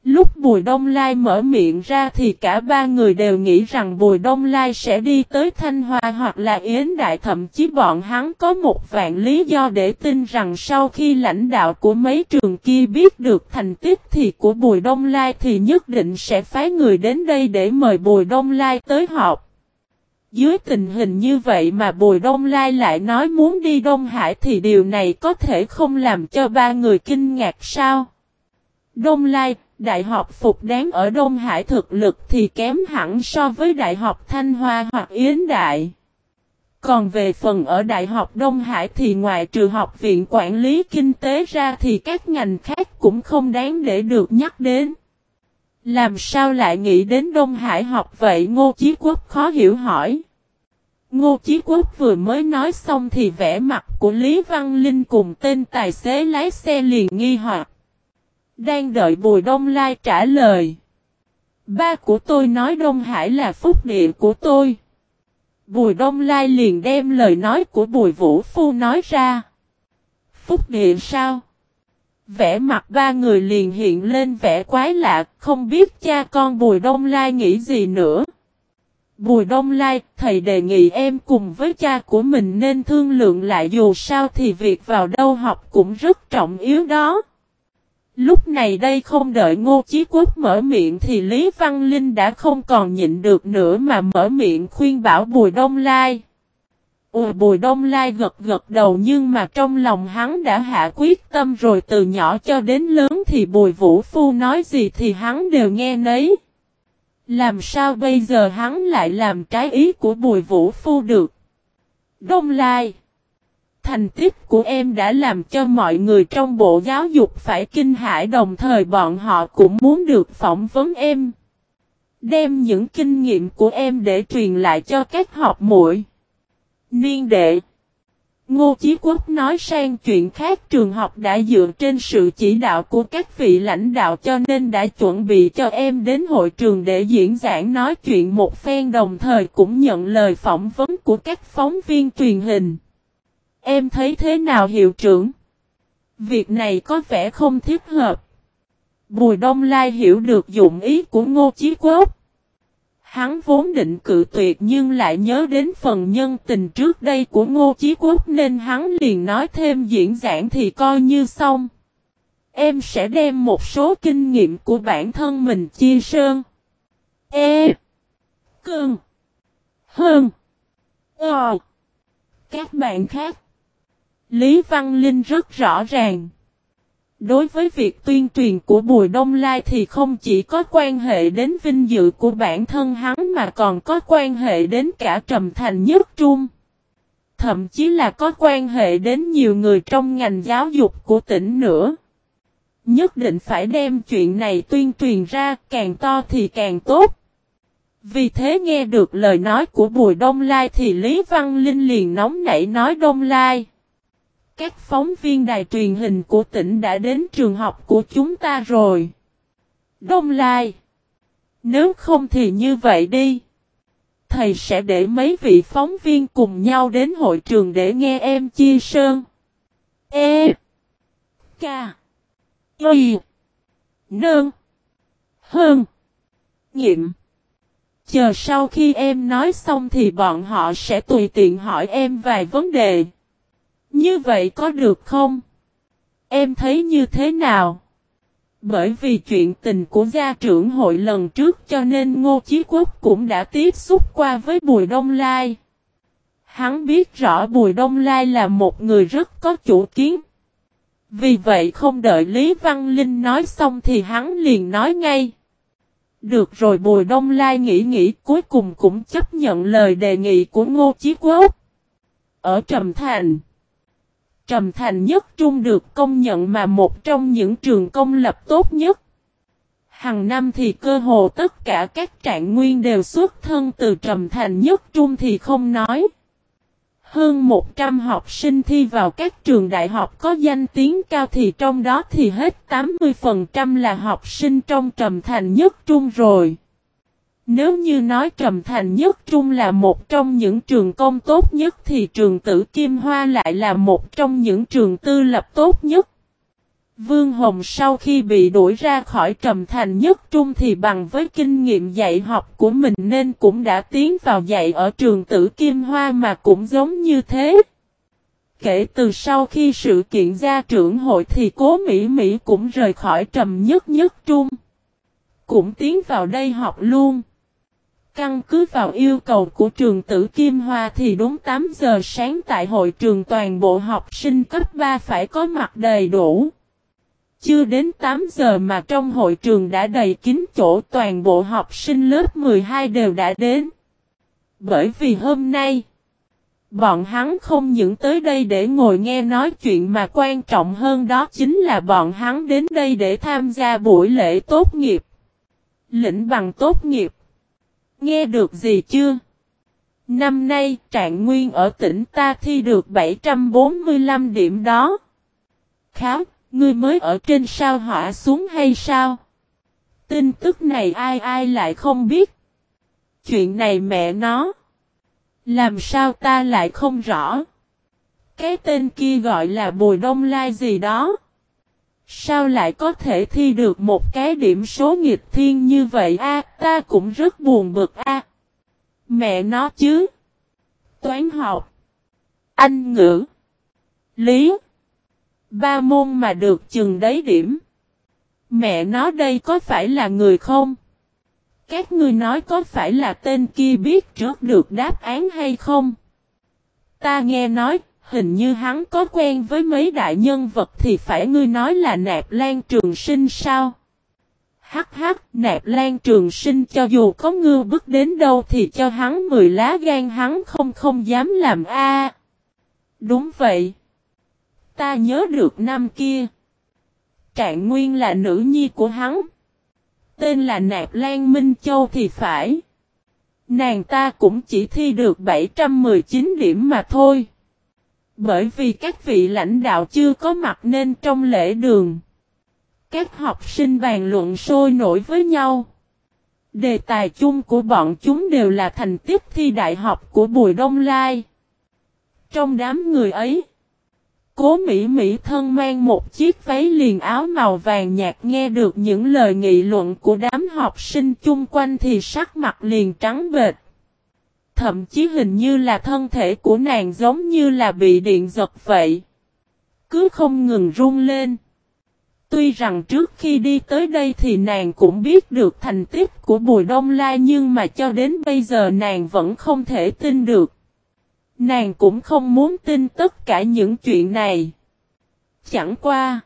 Speaker 1: Lúc Bùi Đông Lai mở miệng ra thì cả ba người đều nghĩ rằng Bùi Đông Lai sẽ đi tới Thanh Hoa hoặc là Yến Đại thậm chí bọn hắn có một vạn lý do để tin rằng sau khi lãnh đạo của mấy trường kia biết được thành tích thì của Bùi Đông Lai thì nhất định sẽ phái người đến đây để mời Bùi Đông Lai tới họp. Dưới tình hình như vậy mà Bùi Đông Lai lại nói muốn đi Đông Hải thì điều này có thể không làm cho ba người kinh ngạc sao? Đông Lai, Đại học Phục đáng ở Đông Hải thực lực thì kém hẳn so với Đại học Thanh Hoa hoặc Yến Đại. Còn về phần ở Đại học Đông Hải thì ngoài trừ học viện quản lý kinh tế ra thì các ngành khác cũng không đáng để được nhắc đến. Làm sao lại nghĩ đến Đông Hải học vậy Ngô Chí Quốc khó hiểu hỏi. Ngô Chí Quốc vừa mới nói xong thì vẻ mặt của Lý Văn Linh cùng tên tài xế lái xe liền nghi hoặc. Đang đợi Bùi Đông Lai trả lời. Ba của tôi nói Đông Hải là phúc địa của tôi. Bùi Đông Lai liền đem lời nói của Bùi Vũ Phu nói ra. Phúc địa sao? Vẽ mặt ba người liền hiện lên vẻ quái lạ, không biết cha con Bùi Đông Lai nghĩ gì nữa. Bùi Đông Lai, thầy đề nghị em cùng với cha của mình nên thương lượng lại dù sao thì việc vào đâu học cũng rất trọng yếu đó. Lúc này đây không đợi Ngô Chí Quốc mở miệng thì Lý Văn Linh đã không còn nhịn được nữa mà mở miệng khuyên bảo Bùi Đông Lai. Ủa Bùi Đông Lai gật gật đầu nhưng mà trong lòng hắn đã hạ quyết tâm rồi từ nhỏ cho đến lớn thì Bùi Vũ Phu nói gì thì hắn đều nghe nấy. Làm sao bây giờ hắn lại làm trái ý của Bùi Vũ Phu được? Đông Lai Thành tích của em đã làm cho mọi người trong bộ giáo dục phải kinh hãi, đồng thời bọn họ cũng muốn được phỏng vấn em. Đem những kinh nghiệm của em để truyền lại cho các học muội. Niên đệ Ngô Chí Quốc nói sang chuyện khác, trường học đã dựa trên sự chỉ đạo của các vị lãnh đạo cho nên đã chuẩn bị cho em đến hội trường để diễn giảng, nói chuyện một phen, đồng thời cũng nhận lời phỏng vấn của các phóng viên truyền hình. Em thấy thế nào hiệu trưởng? Việc này có vẻ không thiết hợp. Bùi Đông Lai hiểu được dụng ý của Ngô Chí Quốc. Hắn vốn định cự tuyệt nhưng lại nhớ đến phần nhân tình trước đây của Ngô Chí Quốc nên hắn liền nói thêm diễn giảng thì coi như xong. Em sẽ đem một số kinh nghiệm của bản thân mình chia sơn. E. Cưng. Hơn. Ờ. Các bạn khác. Lý Văn Linh rất rõ ràng. Đối với việc tuyên truyền của Bùi Đông Lai thì không chỉ có quan hệ đến vinh dự của bản thân hắn mà còn có quan hệ đến cả Trầm Thành Nhất Trung. Thậm chí là có quan hệ đến nhiều người trong ngành giáo dục của tỉnh nữa. Nhất định phải đem chuyện này tuyên truyền ra, càng to thì càng tốt. Vì thế nghe được lời nói của Bùi Đông Lai thì Lý Văn Linh liền nóng nảy nói Đông Lai. Các phóng viên đài truyền hình của tỉnh đã đến trường học của chúng ta rồi. Đông Lai. Nếu không thì như vậy đi. Thầy sẽ để mấy vị phóng viên cùng nhau đến hội trường để nghe em chia sơn. E. K. Y. Nương. Hơn. Nghiệm. Chờ sau khi em nói xong thì bọn họ sẽ tùy tiện hỏi em vài vấn đề. Như vậy có được không? Em thấy như thế nào? Bởi vì chuyện tình của gia trưởng hội lần trước cho nên Ngô Chí Quốc cũng đã tiếp xúc qua với Bùi Đông Lai. Hắn biết rõ Bùi Đông Lai là một người rất có chủ kiến. Vì vậy không đợi Lý Văn Linh nói xong thì hắn liền nói ngay. Được rồi Bùi Đông Lai nghĩ nghĩ cuối cùng cũng chấp nhận lời đề nghị của Ngô Chí Quốc. Ở Trầm Thành. Trầm Thành nhất trung được công nhận mà một trong những trường công lập tốt nhất. Hằng năm thì cơ hồ tất cả các trạng nguyên đều xuất thân từ Trầm Thành nhất trung thì không nói. Hơn 100 học sinh thi vào các trường đại học có danh tiếng cao thì trong đó thì hết 80% là học sinh trong Trầm Thành nhất trung rồi. Nếu như nói Trầm Thành Nhất Trung là một trong những trường công tốt nhất thì trường tử Kim Hoa lại là một trong những trường tư lập tốt nhất. Vương Hồng sau khi bị đuổi ra khỏi Trầm Thành Nhất Trung thì bằng với kinh nghiệm dạy học của mình nên cũng đã tiến vào dạy ở trường tử Kim Hoa mà cũng giống như thế. Kể từ sau khi sự kiện gia trưởng hội thì cố Mỹ Mỹ cũng rời khỏi Trầm Nhất Nhất Trung. Cũng tiến vào đây học luôn. Căn cứ vào yêu cầu của trường tử Kim Hoa thì đúng 8 giờ sáng tại hội trường toàn bộ học sinh cấp 3 phải có mặt đầy đủ. Chưa đến 8 giờ mà trong hội trường đã đầy kín chỗ toàn bộ học sinh lớp 12 đều đã đến. Bởi vì hôm nay, bọn hắn không những tới đây để ngồi nghe nói chuyện mà quan trọng hơn đó chính là bọn hắn đến đây để tham gia buổi lễ tốt nghiệp. Lĩnh bằng tốt nghiệp. Nghe được gì chưa? Năm nay trạng nguyên ở tỉnh ta thi được 745 điểm đó. Kháo, ngươi mới ở trên sao hỏa xuống hay sao? Tin tức này ai ai lại không biết. Chuyện này mẹ nó. Làm sao ta lại không rõ? Cái tên kia gọi là Bùi Đông Lai gì đó. Sao lại có thể thi được một cái điểm số nghịch thiên như vậy a? ta cũng rất buồn bực a. Mẹ nó chứ. Toán học. Anh ngữ. Lý. Ba môn mà được chừng đấy điểm. Mẹ nó đây có phải là người không? Các ngươi nói có phải là tên kia biết trước được đáp án hay không? Ta nghe nói, hình như hắn có quen với mấy đại nhân vật thì phải ngươi nói là nạp lan trường sinh sao? Hắc hắc, nạp lan trường sinh cho dù có ngư bước đến đâu thì cho hắn 10 lá gan hắn không không dám làm a. Đúng vậy. Ta nhớ được năm kia. Trạng Nguyên là nữ nhi của hắn. Tên là Nạp Lan Minh Châu thì phải. Nàng ta cũng chỉ thi được 719 điểm mà thôi. Bởi vì các vị lãnh đạo chưa có mặt nên trong lễ đường. Các học sinh bàn luận sôi nổi với nhau. Đề tài chung của bọn chúng đều là thành tích thi đại học của Bùi Đông Lai. Trong đám người ấy, Cố Mỹ Mỹ thân mang một chiếc váy liền áo màu vàng nhạt nghe được những lời nghị luận của đám học sinh chung quanh thì sắc mặt liền trắng bệt. Thậm chí hình như là thân thể của nàng giống như là bị điện giật vậy. Cứ không ngừng run lên. Tuy rằng trước khi đi tới đây thì nàng cũng biết được thành tích của Bùi Đông Lai nhưng mà cho đến bây giờ nàng vẫn không thể tin được. Nàng cũng không muốn tin tất cả những chuyện này. Chẳng qua.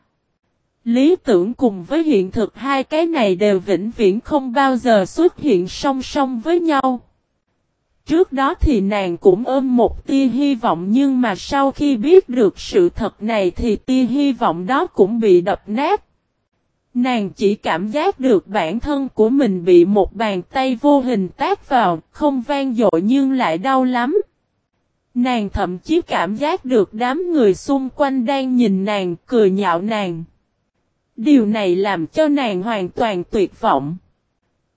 Speaker 1: Lý tưởng cùng với hiện thực hai cái này đều vĩnh viễn không bao giờ xuất hiện song song với nhau. Trước đó thì nàng cũng ôm một tia hy vọng nhưng mà sau khi biết được sự thật này thì tia hy vọng đó cũng bị đập nát. Nàng chỉ cảm giác được bản thân của mình bị một bàn tay vô hình tác vào, không vang dội nhưng lại đau lắm. Nàng thậm chí cảm giác được đám người xung quanh đang nhìn nàng, cười nhạo nàng. Điều này làm cho nàng hoàn toàn tuyệt vọng.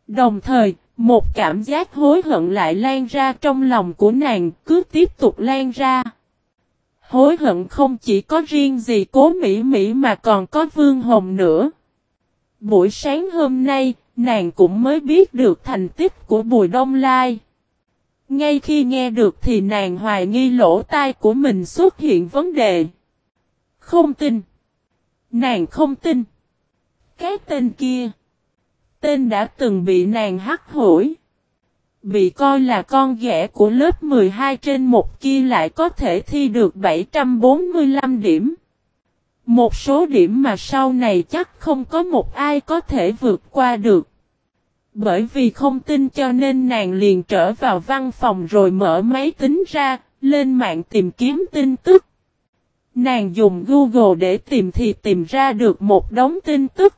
Speaker 1: Đồng thời, một cảm giác hối hận lại lan ra trong lòng của nàng, cứ tiếp tục lan ra. Hối hận không chỉ có riêng gì cố Mỹ Mỹ mà còn có Vương Hồng nữa. Buổi sáng hôm nay, nàng cũng mới biết được thành tích của Bùi Đông Lai. Ngay khi nghe được thì nàng hoài nghi lỗ tai của mình xuất hiện vấn đề. Không tin. Nàng không tin. Cái tên kia. Tên đã từng bị nàng hắt hủi. Bị coi là con ghẻ của lớp 12 trên một kia lại có thể thi được 745 điểm. Một số điểm mà sau này chắc không có một ai có thể vượt qua được. Bởi vì không tin cho nên nàng liền trở vào văn phòng rồi mở máy tính ra, lên mạng tìm kiếm tin tức. Nàng dùng Google để tìm thì tìm ra được một đống tin tức.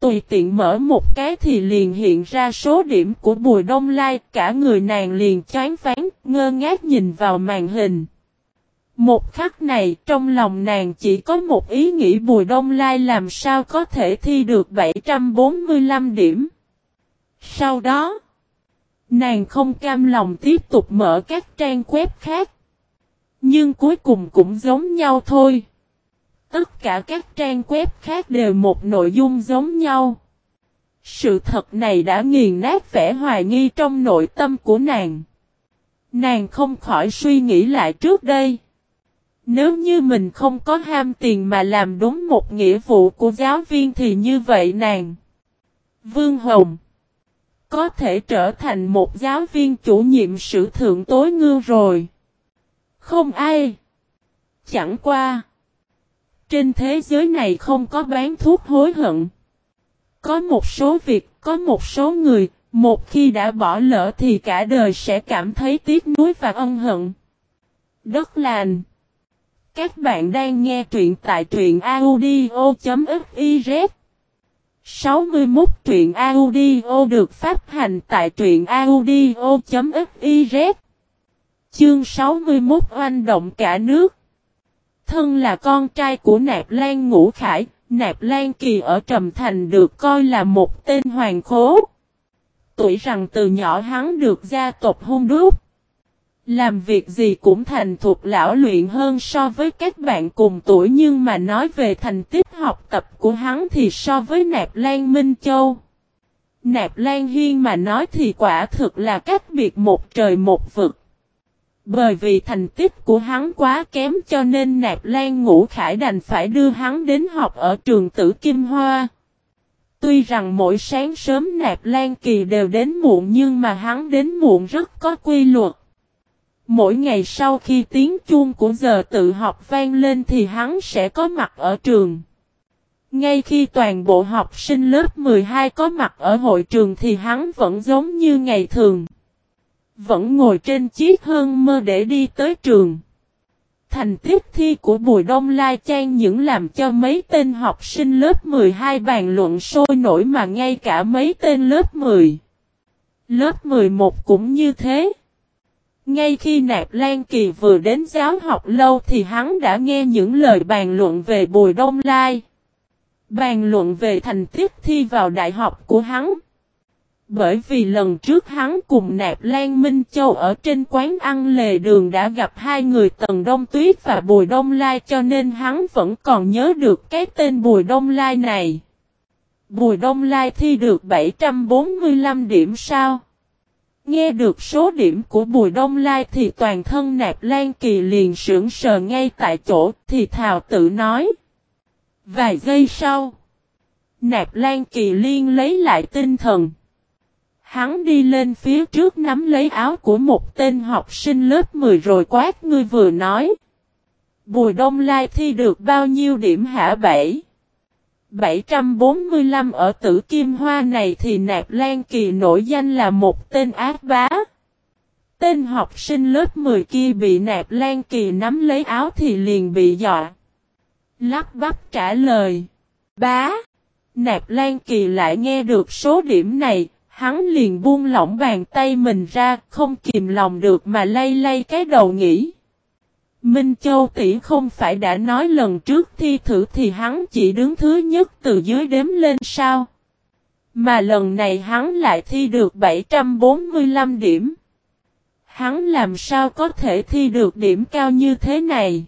Speaker 1: Tùy tiện mở một cái thì liền hiện ra số điểm của Bùi Đông Lai, cả người nàng liền chán phán, ngơ ngác nhìn vào màn hình. Một khắc này trong lòng nàng chỉ có một ý nghĩ Bùi Đông Lai làm sao có thể thi được 745 điểm. Sau đó, nàng không cam lòng tiếp tục mở các trang web khác. Nhưng cuối cùng cũng giống nhau thôi. Tất cả các trang web khác đều một nội dung giống nhau. Sự thật này đã nghiền nát vẻ hoài nghi trong nội tâm của nàng. Nàng không khỏi suy nghĩ lại trước đây. Nếu như mình không có ham tiền mà làm đúng một nghĩa vụ của giáo viên thì như vậy nàng. Vương Hồng, có thể trở thành một giáo viên chủ nhiệm sử thượng tối ngư rồi. Không ai. Chẳng qua trên thế giới này không có bán thuốc hối hận. Có một số việc, có một số người, một khi đã bỏ lỡ thì cả đời sẽ cảm thấy tiếc nuối và ân hận. Đất lành Các bạn đang nghe truyện tại truyện audio.fiz 61 truyện audio được phát hành tại truyện audio.fiz Chương 61 oanh động cả nước Thân là con trai của Nạp Lan Ngũ Khải, Nạp Lan Kỳ ở Trầm Thành được coi là một tên hoàng khố. Tuổi rằng từ nhỏ hắn được gia tộc hung đúc. Làm việc gì cũng thành thuộc lão luyện hơn so với các bạn cùng tuổi nhưng mà nói về thành tích học tập của hắn thì so với Nạp Lan Minh Châu. Nạp Lan Hiên mà nói thì quả thực là cách biệt một trời một vực. Bởi vì thành tích của hắn quá kém cho nên Nạp Lan Ngũ Khải đành phải đưa hắn đến học ở trường tử Kim Hoa. Tuy rằng mỗi sáng sớm Nạp Lan Kỳ đều đến muộn nhưng mà hắn đến muộn rất có quy luật. Mỗi ngày sau khi tiếng chuông của giờ tự học vang lên thì hắn sẽ có mặt ở trường. Ngay khi toàn bộ học sinh lớp 12 có mặt ở hội trường thì hắn vẫn giống như ngày thường. Vẫn ngồi trên chiếc hơn mơ để đi tới trường. Thành tiết thi của Bùi Đông Lai Trang những làm cho mấy tên học sinh lớp 12 bàn luận sôi nổi mà ngay cả mấy tên lớp 10. Lớp 11 cũng như thế. Ngay khi Nạp Lan Kỳ vừa đến giáo học lâu thì hắn đã nghe những lời bàn luận về Bùi Đông Lai. Bàn luận về thành tích thi vào đại học của hắn. Bởi vì lần trước hắn cùng Nạp Lan Minh Châu ở trên quán ăn lề đường đã gặp hai người Tần Đông Tuyết và Bùi Đông Lai cho nên hắn vẫn còn nhớ được cái tên Bùi Đông Lai này. Bùi Đông Lai thi được 745 điểm sao? Nghe được số điểm của Bùi Đông Lai thì toàn thân Nạp Lan Kỳ liền sững sờ ngay tại chỗ thì thào tự nói. Vài giây sau, Nạp Lan Kỳ liên lấy lại tinh thần. Hắn đi lên phía trước nắm lấy áo của một tên học sinh lớp 10 rồi quát ngươi vừa nói. Bùi Đông Lai thi được bao nhiêu điểm hả bảy? 745 ở tử Kim Hoa này thì Nạp Lan Kỳ nổi danh là một tên ác bá. Tên học sinh lớp 10 kia bị Nạp Lan Kỳ nắm lấy áo thì liền bị dọa. Lắp bắp trả lời. Bá. Nạp Lan Kỳ lại nghe được số điểm này, hắn liền buông lỏng bàn tay mình ra, không kìm lòng được mà lay lay cái đầu nghĩ. Minh Châu tỷ không phải đã nói lần trước thi thử thì hắn chỉ đứng thứ nhất từ dưới đếm lên sao? Mà lần này hắn lại thi được 745 điểm. Hắn làm sao có thể thi được điểm cao như thế này?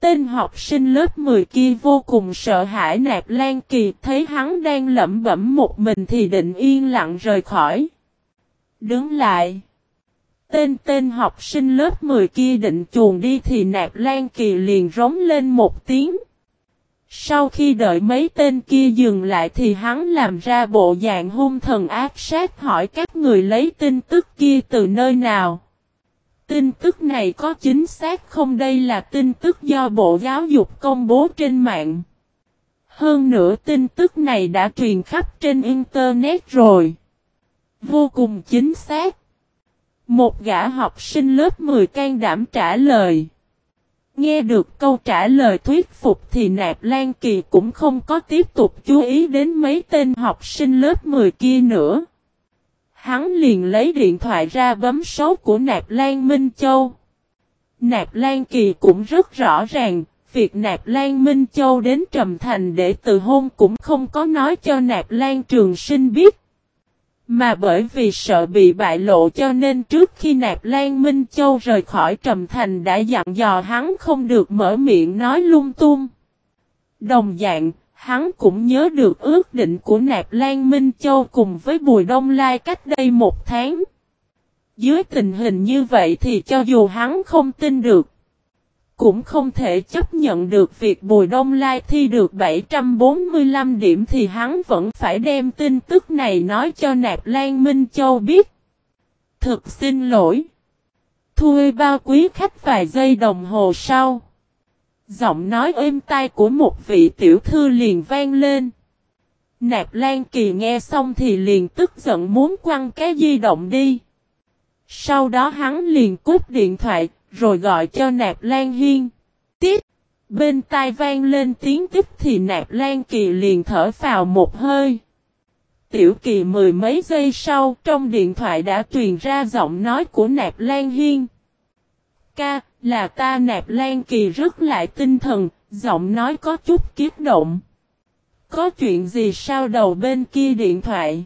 Speaker 1: Tên học sinh lớp 10 kia vô cùng sợ hãi nạp lan kỳ, thấy hắn đang lẩm bẩm một mình thì định yên lặng rời khỏi. Đứng lại. Tên tên học sinh lớp 10 kia định chuồn đi thì nạp lan kỳ liền rống lên một tiếng. Sau khi đợi mấy tên kia dừng lại thì hắn làm ra bộ dạng hung thần ác sát hỏi các người lấy tin tức kia từ nơi nào. Tin tức này có chính xác không đây là tin tức do Bộ Giáo dục công bố trên mạng. Hơn nữa tin tức này đã truyền khắp trên Internet rồi. Vô cùng chính xác. Một gã học sinh lớp 10 can đảm trả lời. Nghe được câu trả lời thuyết phục thì Nạp Lan Kỳ cũng không có tiếp tục chú ý đến mấy tên học sinh lớp 10 kia nữa. Hắn liền lấy điện thoại ra bấm số của Nạp Lan Minh Châu. Nạp Lan Kỳ cũng rất rõ ràng, việc Nạp Lan Minh Châu đến Trầm Thành để từ hôn cũng không có nói cho Nạp Lan Trường Sinh biết. Mà bởi vì sợ bị bại lộ cho nên trước khi Nạp Lan Minh Châu rời khỏi Trầm Thành đã dặn dò hắn không được mở miệng nói lung tung. Đồng dạng, hắn cũng nhớ được ước định của Nạp Lan Minh Châu cùng với Bùi Đông Lai cách đây một tháng. Dưới tình hình như vậy thì cho dù hắn không tin được, cũng không thể chấp nhận được việc Bùi Đông Lai thi được 745 điểm thì hắn vẫn phải đem tin tức này nói cho Nạp Lan Minh Châu biết. Thực xin lỗi. Thuê bao quý khách vài giây đồng hồ sau. Giọng nói êm tai của một vị tiểu thư liền vang lên. Nạp Lan Kỳ nghe xong thì liền tức giận muốn quăng cái di động đi. Sau đó hắn liền cúp điện thoại, rồi gọi cho Nạp Lan Hiên. Tiếp, bên tai vang lên tiếng tiếp thì Nạp Lan Kỳ liền thở vào một hơi. Tiểu Kỳ mười mấy giây sau trong điện thoại đã truyền ra giọng nói của Nạp Lan Hiên. Ca, là ta Nạp Lan Kỳ rất lại tinh thần, giọng nói có chút kiếp động. Có chuyện gì sao đầu bên kia điện thoại?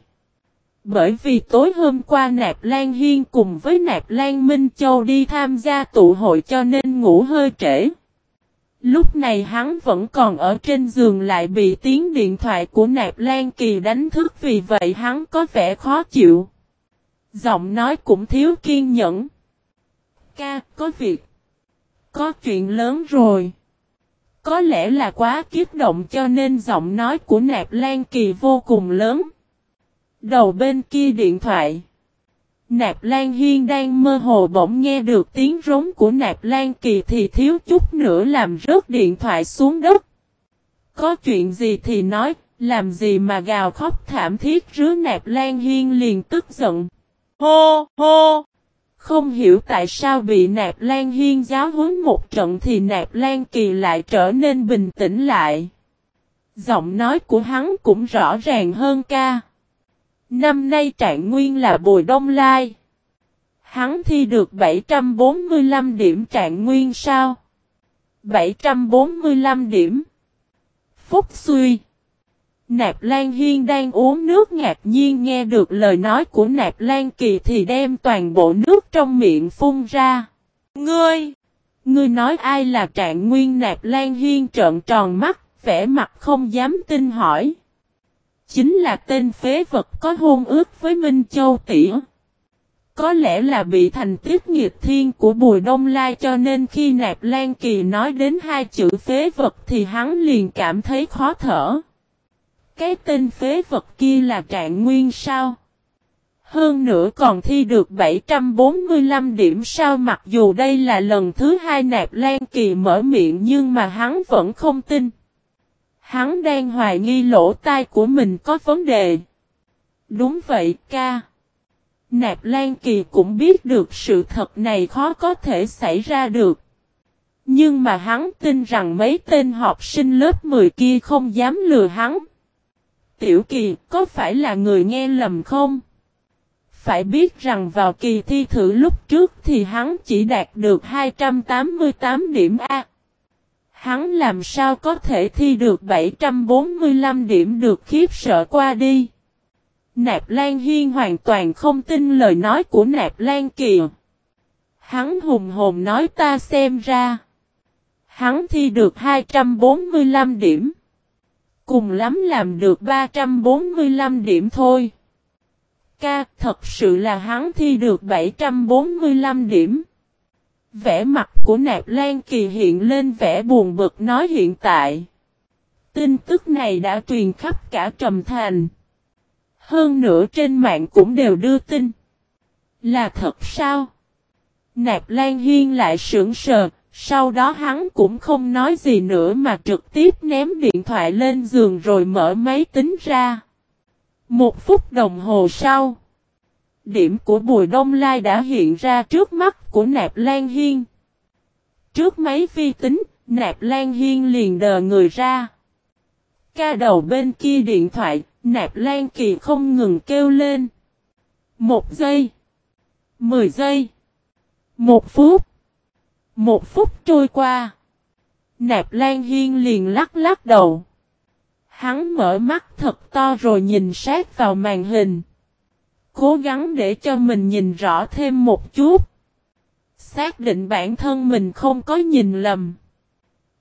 Speaker 1: Bởi vì tối hôm qua Nạp Lan Hiên cùng với Nạp Lan Minh Châu đi tham gia tụ hội cho nên ngủ hơi trễ. Lúc này hắn vẫn còn ở trên giường lại bị tiếng điện thoại của Nạp Lan Kỳ đánh thức vì vậy hắn có vẻ khó chịu. Giọng nói cũng thiếu kiên nhẫn. Ca, có việc. Có chuyện lớn rồi. Có lẽ là quá kiếp động cho nên giọng nói của Nạp Lan Kỳ vô cùng lớn. Đầu bên kia điện thoại. Nạp Lan Hiên đang mơ hồ bỗng nghe được tiếng rống của Nạp Lan Kỳ thì thiếu chút nữa làm rớt điện thoại xuống đất. Có chuyện gì thì nói, làm gì mà gào khóc thảm thiết rứa Nạp Lan Hiên liền tức giận. Hô, hô! Không hiểu tại sao bị Nạp Lan Hiên giáo huấn một trận thì Nạp Lan Kỳ lại trở nên bình tĩnh lại. Giọng nói của hắn cũng rõ ràng hơn ca. Năm nay trạng nguyên là Bùi Đông Lai. Hắn thi được 745 điểm trạng nguyên sao? 745 điểm. Phúc Suy. Nạp Lan Hiên đang uống nước ngạc nhiên nghe được lời nói của Nạp Lan Kỳ thì đem toàn bộ nước trong miệng phun ra. Ngươi! Ngươi nói ai là trạng nguyên Nạp Lan Hiên trợn tròn mắt, vẻ mặt không dám tin hỏi. Chính là tên phế vật có hôn ước với Minh Châu Tỉa. Có lẽ là bị thành tiết nghiệp thiên của Bùi Đông Lai cho nên khi Nạp Lan Kỳ nói đến hai chữ phế vật thì hắn liền cảm thấy khó thở. Cái tên phế vật kia là trạng nguyên sao? Hơn nữa còn thi được 745 điểm sao mặc dù đây là lần thứ hai Nạp Lan Kỳ mở miệng nhưng mà hắn vẫn không tin. Hắn đang hoài nghi lỗ tai của mình có vấn đề. Đúng vậy, ca. Nạp Lan Kỳ cũng biết được sự thật này khó có thể xảy ra được. Nhưng mà hắn tin rằng mấy tên học sinh lớp 10 kia không dám lừa hắn. Tiểu Kỳ, có phải là người nghe lầm không? Phải biết rằng vào kỳ thi thử lúc trước thì hắn chỉ đạt được 288 điểm A. Hắn làm sao có thể thi được 745 điểm được khiếp sợ qua đi. Nạp Lan Hiên hoàn toàn không tin lời nói của Nạp Lan Kỳ. Hắn hùng hồn nói ta xem ra. Hắn thi được 245 điểm. Cùng lắm làm được 345 điểm thôi. Ca thật sự là hắn thi được 745 điểm. Vẻ mặt của Nạp Lan Kỳ hiện lên vẻ buồn bực nói hiện tại. Tin tức này đã truyền khắp cả Trầm Thành. Hơn nữa trên mạng cũng đều đưa tin. Là thật sao? Nạp Lan Hiên lại sững sờ, sau đó hắn cũng không nói gì nữa mà trực tiếp ném điện thoại lên giường rồi mở máy tính ra. Một phút đồng hồ sau, điểm của Bùi Đông Lai đã hiện ra trước mắt của Nạp Lan Hiên. Trước máy vi tính, Nạp Lan Hiên liền đờ người ra. Ca đầu bên kia điện thoại, Nạp Lan Kỳ không ngừng kêu lên. Một giây. Mười giây. Một phút. Một phút trôi qua. Nạp Lan Hiên liền lắc lắc đầu. Hắn mở mắt thật to rồi nhìn sát vào màn hình. Cố gắng để cho mình nhìn rõ thêm một chút. Xác định bản thân mình không có nhìn lầm.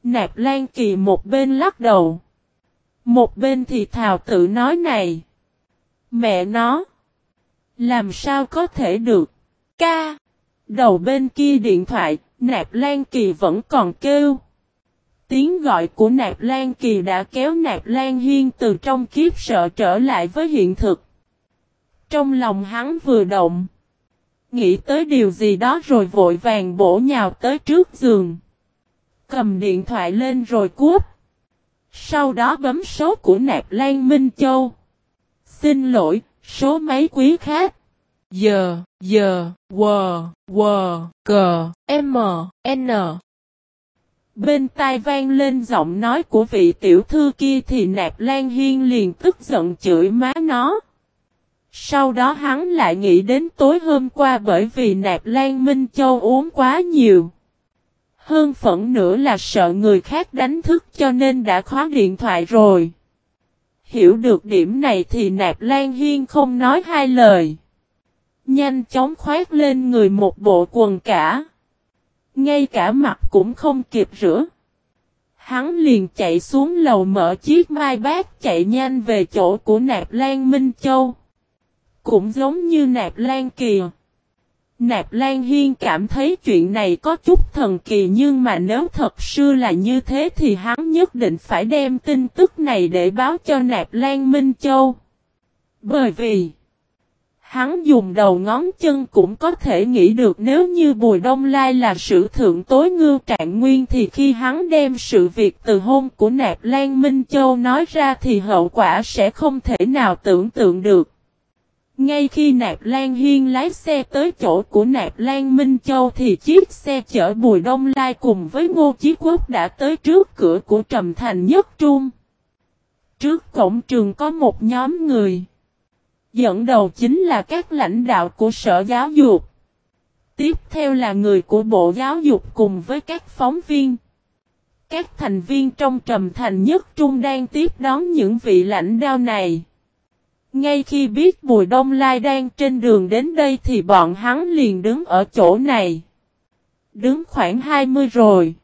Speaker 1: Nạp Lan Kỳ một bên lắc đầu. Một bên thì thào tự nói này. Mẹ nó. Làm sao có thể được. Ca. Đầu bên kia điện thoại, Nạp Lan Kỳ vẫn còn kêu. Tiếng gọi của Nạp Lan Kỳ đã kéo Nạp Lan Hiên từ trong kiếp sợ trở lại với hiện thực. Trong lòng hắn vừa động. Nghĩ tới điều gì đó rồi vội vàng bổ nhào tới trước giường. cầm điện thoại lên rồi cúp. Sau đó bấm số của Nạp Lan Minh Châu. Xin lỗi, số máy quý khác.
Speaker 2: Giờ, giờ, W, W, C, M, N.
Speaker 1: Bên tai vang lên giọng nói của vị tiểu thư kia thì Nạp Lan Hiên liền tức giận chửi má nó. Sau đó hắn lại nghĩ đến tối hôm qua bởi vì Nạp Lan Minh Châu uống quá nhiều. Hơn phẫn nữa là sợ người khác đánh thức cho nên đã khóa điện thoại rồi. Hiểu được điểm này thì Nạp Lan Hiên không nói hai lời. Nhanh chóng khoét lên người một bộ quần cả. Ngay cả mặt cũng không kịp rửa. Hắn liền chạy xuống lầu mở chiếc mai bát chạy nhanh về chỗ của Nạp Lan Minh Châu. Cũng giống như Nạp Lan Kìa. Nạp Lan Hiên cảm thấy chuyện này có chút thần kỳ nhưng mà nếu thật sự là như thế thì hắn nhất định phải đem tin tức này để báo cho Nạp Lan Minh Châu. Bởi vì Hắn dùng đầu ngón chân cũng có thể nghĩ được nếu như Bùi Đông Lai là sự thượng tối ngưu trạng nguyên thì khi hắn đem sự việc từ hôn của Nạp Lan Minh Châu nói ra thì hậu quả sẽ không thể nào tưởng tượng được. Ngay khi Nạp Lan Hiên lái xe tới chỗ của Nạp Lan Minh Châu thì chiếc xe chở Bùi Đông Lai cùng với Ngô Chí Quốc đã tới trước cửa của Trầm Thành Nhất Trung. Trước cổng trường có một nhóm người. Dẫn đầu chính là các lãnh đạo của Sở Giáo dục. Tiếp theo là người của Bộ Giáo dục cùng với các phóng viên. Các thành viên trong Trầm Thành Nhất Trung đang tiếp đón những vị lãnh đạo này. Ngay khi biết Bùi Đông Lai đang trên đường đến đây thì bọn hắn liền đứng ở chỗ này. Đứng khoảng 20 rồi.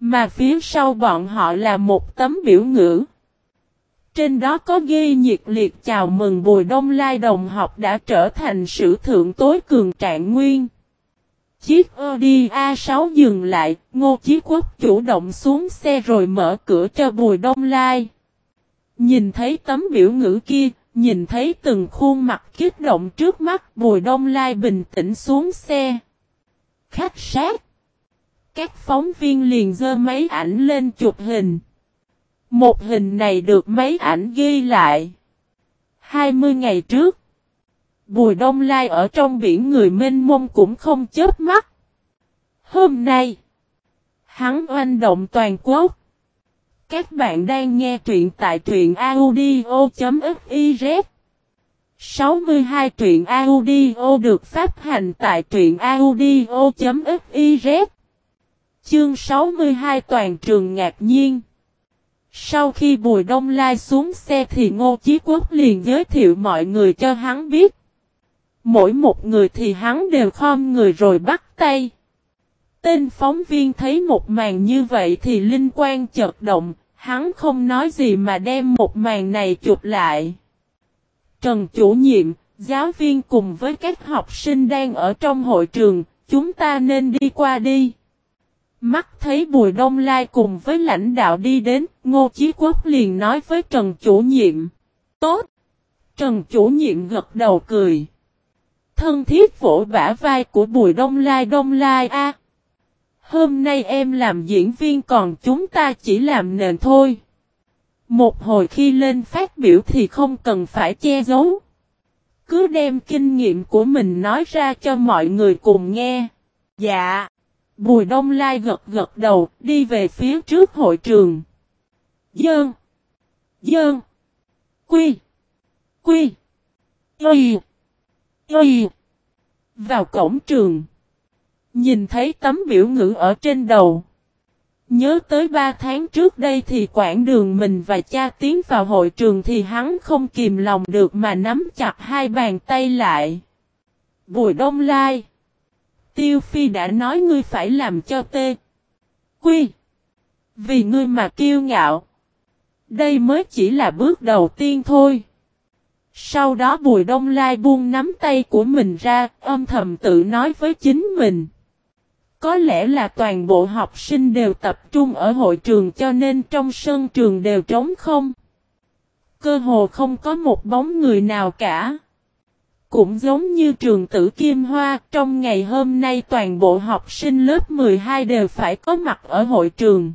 Speaker 1: Mà phía sau bọn họ là một tấm biểu ngữ. Trên đó có ghi nhiệt liệt chào mừng Bùi Đông Lai đồng học đã trở thành sử thượng tối cường trạng nguyên. Chiếc Audi A6 dừng lại, Ngô Chí Quốc chủ động xuống xe rồi mở cửa cho Bùi Đông Lai. Nhìn thấy tấm biểu ngữ kia, nhìn thấy từng khuôn mặt kích động trước mắt Bùi Đông Lai bình tĩnh xuống xe. Khách sát. Các phóng viên liền dơ máy ảnh lên chụp hình. Một hình này được mấy ảnh ghi lại. 20 ngày trước, Bùi Đông Lai ở trong biển người mênh mông cũng không chớp mắt. Hôm nay, hắn oanh động toàn quốc. Các bạn đang nghe truyện tại truyện audio.fiz 62 truyện audio được phát hành tại truyện audio.fiz Chương 62 toàn trường ngạc nhiên sau khi Bùi Đông Lai xuống xe thì Ngô Chí Quốc liền giới thiệu mọi người cho hắn biết. Mỗi một người thì hắn đều khom người rồi bắt tay. Tên phóng viên thấy một màn như vậy thì linh quan chợt động, hắn không nói gì mà đem một màn này chụp lại. Trần chủ nhiệm, giáo viên cùng với các học sinh đang ở trong hội trường, chúng ta nên đi qua đi. Mắt thấy Bùi Đông Lai cùng với lãnh đạo đi đến, Ngô Chí Quốc liền nói với Trần chủ nhiệm. Tốt! Trần chủ nhiệm gật đầu cười. Thân thiết vỗ bả vai của Bùi Đông Lai Đông Lai a. Hôm nay em làm diễn viên còn chúng ta chỉ làm nền thôi. Một hồi khi lên phát biểu thì không cần phải che giấu. Cứ đem kinh nghiệm của mình nói ra cho mọi người cùng nghe. Dạ. Bùi Đông Lai gật gật đầu, đi về phía trước hội trường. Dơn. Dơn. Quy. Quy. Quy. Quy. Vào cổng trường. Nhìn thấy tấm biểu ngữ ở trên đầu. Nhớ tới ba tháng trước đây thì quãng đường mình và cha tiến vào hội trường thì hắn không kìm lòng được mà nắm chặt hai bàn tay lại. Bùi Đông Lai. Tiêu Phi đã nói ngươi phải làm cho tê. Quy. Vì ngươi mà kiêu ngạo. Đây mới chỉ là bước đầu tiên thôi. Sau đó Bùi Đông Lai buông nắm tay của mình ra, âm thầm tự nói với chính mình. Có lẽ là toàn bộ học sinh đều tập trung ở hội trường cho nên trong sân trường đều trống không. Cơ hồ không có một bóng người nào cả. Cũng giống như trường tử Kim Hoa, trong ngày hôm nay toàn bộ học sinh lớp 12 đều phải có mặt ở hội trường.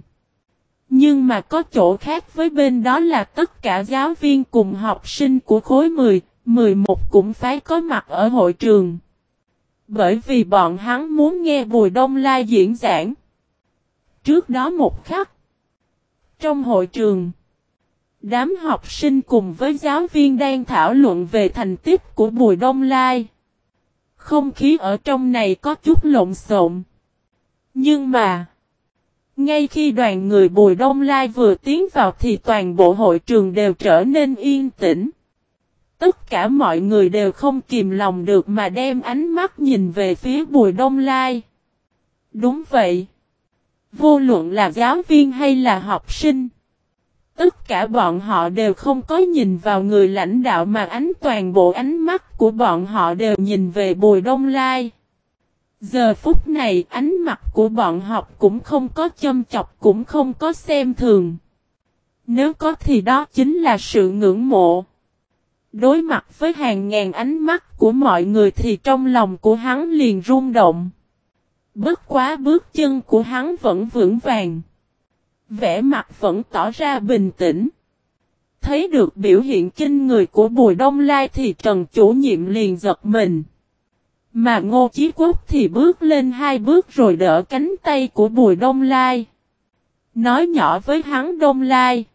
Speaker 1: Nhưng mà có chỗ khác với bên đó là tất cả giáo viên cùng học sinh của khối 10, 11 cũng phải có mặt ở hội trường. Bởi vì bọn hắn muốn nghe Bùi Đông Lai diễn giảng. Trước đó một khắc. Trong hội trường. Đám học sinh cùng với giáo viên đang thảo luận về thành tích của Bùi Đông Lai. Không khí ở trong này có chút lộn xộn. Nhưng mà. Ngay khi đoàn người Bùi Đông Lai vừa tiến vào thì toàn bộ hội trường đều trở nên yên tĩnh. Tất cả mọi người đều không kìm lòng được mà đem ánh mắt nhìn về phía Bùi Đông Lai. Đúng vậy. Vô luận là giáo viên hay là học sinh. Tất cả bọn họ đều không có nhìn vào người lãnh đạo mà ánh toàn bộ ánh mắt của bọn họ đều nhìn về Bùi Đông Lai. Giờ phút này, ánh mặt của bọn học cũng không có châm chọc, cũng không có xem thường. Nếu có thì đó chính là sự ngưỡng mộ. Đối mặt với hàng ngàn ánh mắt của mọi người thì trong lòng của hắn liền rung động. Bất quá bước chân của hắn vẫn vững vàng. Vẻ mặt vẫn tỏ ra bình tĩnh. Thấy được biểu hiện kinh người của Bùi Đông Lai thì Trần chủ nhiệm liền giật mình. Mà Ngô Chí Quốc thì bước lên hai bước rồi đỡ cánh tay của Bùi Đông Lai. Nói nhỏ với hắn Đông Lai.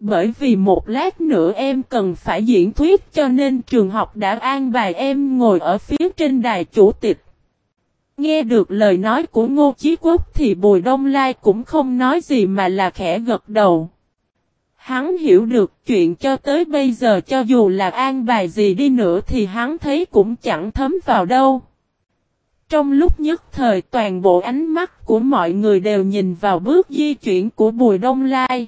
Speaker 1: Bởi vì một lát nữa em cần phải diễn thuyết cho nên trường học đã an bài em ngồi ở phía trên đài chủ tịch. Nghe được lời nói của Ngô Chí Quốc thì Bùi Đông Lai cũng không nói gì mà là khẽ gật đầu. Hắn hiểu được chuyện cho tới bây giờ cho dù là an bài gì đi nữa thì hắn thấy cũng chẳng thấm vào đâu. Trong lúc nhất thời toàn bộ ánh mắt của mọi người đều nhìn vào bước di chuyển của Bùi Đông Lai.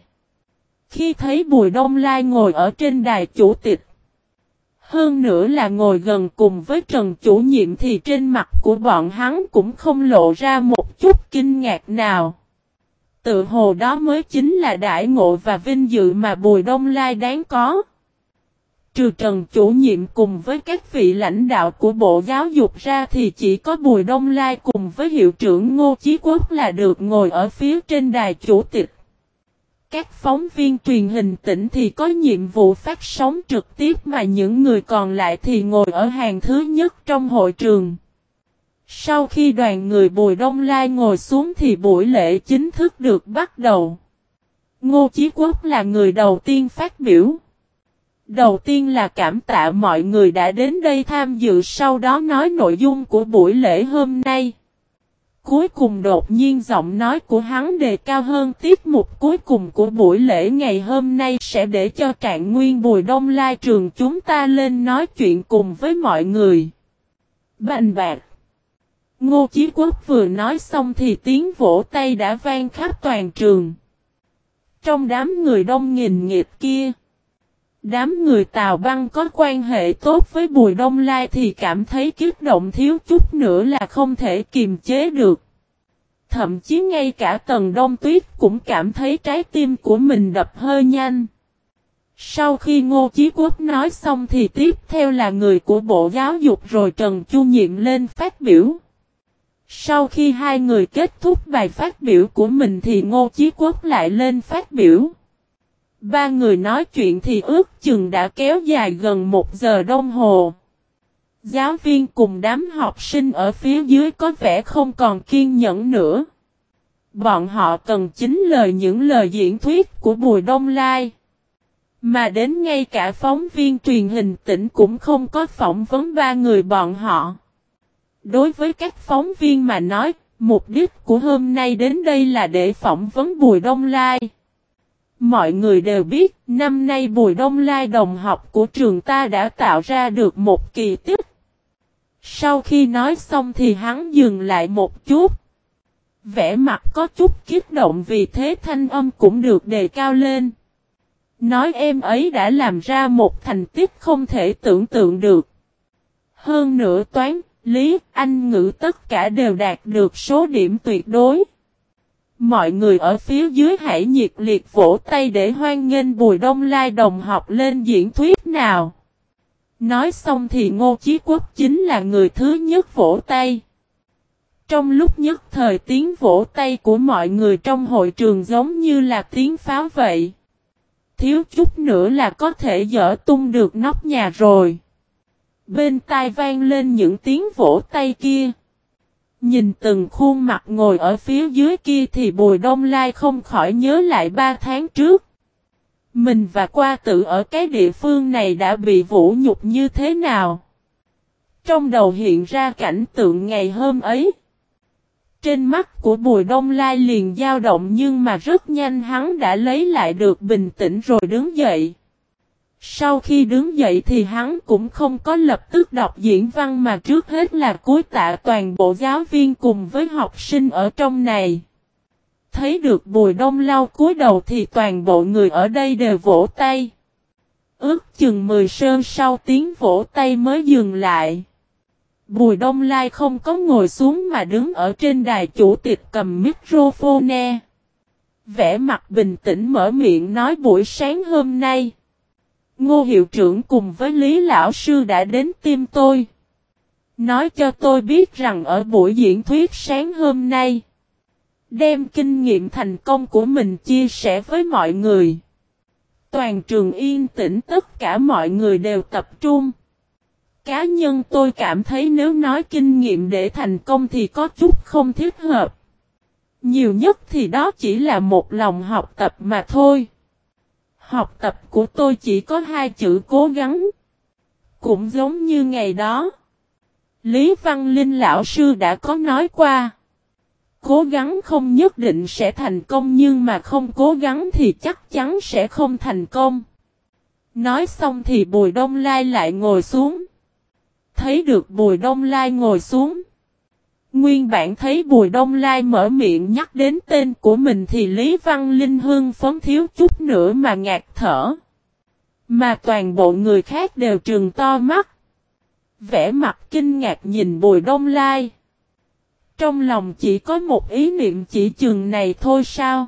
Speaker 1: Khi thấy Bùi Đông Lai ngồi ở trên đài chủ tịch, hơn nữa là ngồi gần cùng với Trần chủ nhiệm thì trên mặt của bọn hắn cũng không lộ ra một chút kinh ngạc nào. Tự hồ đó mới chính là đại ngộ và vinh dự mà Bùi Đông Lai đáng có. Trừ Trần chủ nhiệm cùng với các vị lãnh đạo của Bộ Giáo dục ra thì chỉ có Bùi Đông Lai cùng với hiệu trưởng Ngô Chí Quốc là được ngồi ở phía trên đài chủ tịch. Các phóng viên truyền hình tỉnh thì có nhiệm vụ phát sóng trực tiếp mà những người còn lại thì ngồi ở hàng thứ nhất trong hội trường. Sau khi đoàn người Bùi Đông Lai ngồi xuống thì buổi lễ chính thức được bắt đầu. Ngô Chí Quốc là người đầu tiên phát biểu. Đầu tiên là cảm tạ mọi người đã đến đây tham dự, sau đó nói nội dung của buổi lễ hôm nay. Cuối cùng đột nhiên giọng nói của hắn đề cao hơn tiết mục cuối cùng của buổi lễ ngày hôm nay sẽ để cho trạng nguyên Bùi Đông Lai trường chúng ta lên nói chuyện cùng với mọi người. Bành bạc. Ngô Chí Quốc vừa nói xong thì tiếng vỗ tay đã vang khắp toàn trường. Trong đám người đông nghìn nghịt kia, đám người Tào Băng có quan hệ tốt với Bùi Đông Lai thì cảm thấy kiếp động thiếu chút nữa là không thể kiềm chế được. Thậm chí ngay cả Tần Đông Tuyết cũng cảm thấy trái tim của mình đập hơi nhanh. Sau khi Ngô Chí Quốc nói xong thì tiếp theo là người của Bộ Giáo dục rồi Trần Chu Nhiệm lên phát biểu. Sau khi hai người kết thúc bài phát biểu của mình thì Ngô Chí Quốc lại lên phát biểu. Ba người nói chuyện thì ước chừng đã kéo dài gần một giờ đồng hồ. Giáo viên cùng đám học sinh ở phía dưới có vẻ không còn kiên nhẫn nữa. Bọn họ cần chính lời những lời diễn thuyết của Bùi Đông Lai. Mà đến ngay cả phóng viên truyền hình tỉnh cũng không có phỏng vấn ba người bọn họ. Đối với các phóng viên mà nói, mục đích của hôm nay đến đây là để phỏng vấn Bùi Đông Lai. Mọi người đều biết, năm nay Bùi Đông Lai đồng học của trường ta đã tạo ra được một kỳ tích. Sau khi nói xong thì hắn dừng lại một chút. Vẽ mặt có chút kích động vì thế thanh âm cũng được đề cao lên. Nói em ấy đã làm ra một thành tích không thể tưởng tượng được. Hơn nữa toán, lý, anh ngữ tất cả đều đạt được số điểm tuyệt đối. Mọi người ở phía dưới hãy nhiệt liệt vỗ tay để hoan nghênh Bùi Đông Lai đồng học lên diễn thuyết nào. Nói xong thì Ngô Chí Quốc chính là người thứ nhất vỗ tay. Trong lúc nhất thời tiếng vỗ tay của mọi người trong hội trường giống như là tiếng pháo vậy. Thiếu chút nữa là có thể dở tung được nóc nhà rồi. Bên tai vang lên những tiếng vỗ tay kia. Nhìn từng khuôn mặt ngồi ở phía dưới kia thì Bùi Đông Lai không khỏi nhớ lại ba tháng trước. Mình và qua tự ở cái địa phương này đã bị vũ nhục như thế nào? Trong đầu hiện ra cảnh tượng ngày hôm ấy. Trên mắt của Bùi Đông Lai liền dao động nhưng mà rất nhanh hắn đã lấy lại được bình tĩnh rồi đứng dậy. Sau khi đứng dậy thì hắn cũng không có lập tức đọc diễn văn mà trước hết là cúi tạ toàn bộ giáo viên cùng với học sinh ở trong này. Thấy được bùi đông lau cúi đầu thì toàn bộ người ở đây đều vỗ tay. Ước chừng mười sơn sau tiếng vỗ tay mới dừng lại. Bùi đông lai không có ngồi xuống mà đứng ở trên đài chủ tịch cầm microphone. Vẽ mặt bình tĩnh mở miệng nói buổi sáng hôm nay. Ngô hiệu trưởng cùng với Lý Lão Sư đã đến tim tôi. Nói cho tôi biết rằng ở buổi diễn thuyết sáng hôm nay. Đem kinh nghiệm thành công của mình chia sẻ với mọi người. Toàn trường yên tĩnh, tất cả mọi người đều tập trung. Cá nhân tôi cảm thấy nếu nói kinh nghiệm để thành công thì có chút không thiết hợp. Nhiều nhất thì đó chỉ là một lòng học tập mà thôi. Học tập của tôi chỉ có hai chữ cố gắng. Cũng giống như ngày đó. Lý Văn Linh lão sư đã có nói qua. Cố gắng không nhất định sẽ thành công nhưng mà không cố gắng thì chắc chắn sẽ không thành công. Nói xong thì Bùi Đông Lai lại ngồi xuống. Thấy được Bùi Đông Lai ngồi xuống. Nguyên bản thấy Bùi Đông Lai mở miệng nhắc đến tên của mình thì Lý Văn Linh hưng phấn thiếu chút nữa mà ngạt thở. Mà toàn bộ người khác đều trừng to mắt. Vẽ mặt kinh ngạc nhìn Bùi Đông Lai. Trong lòng chỉ có một ý niệm chỉ chừng này thôi sao?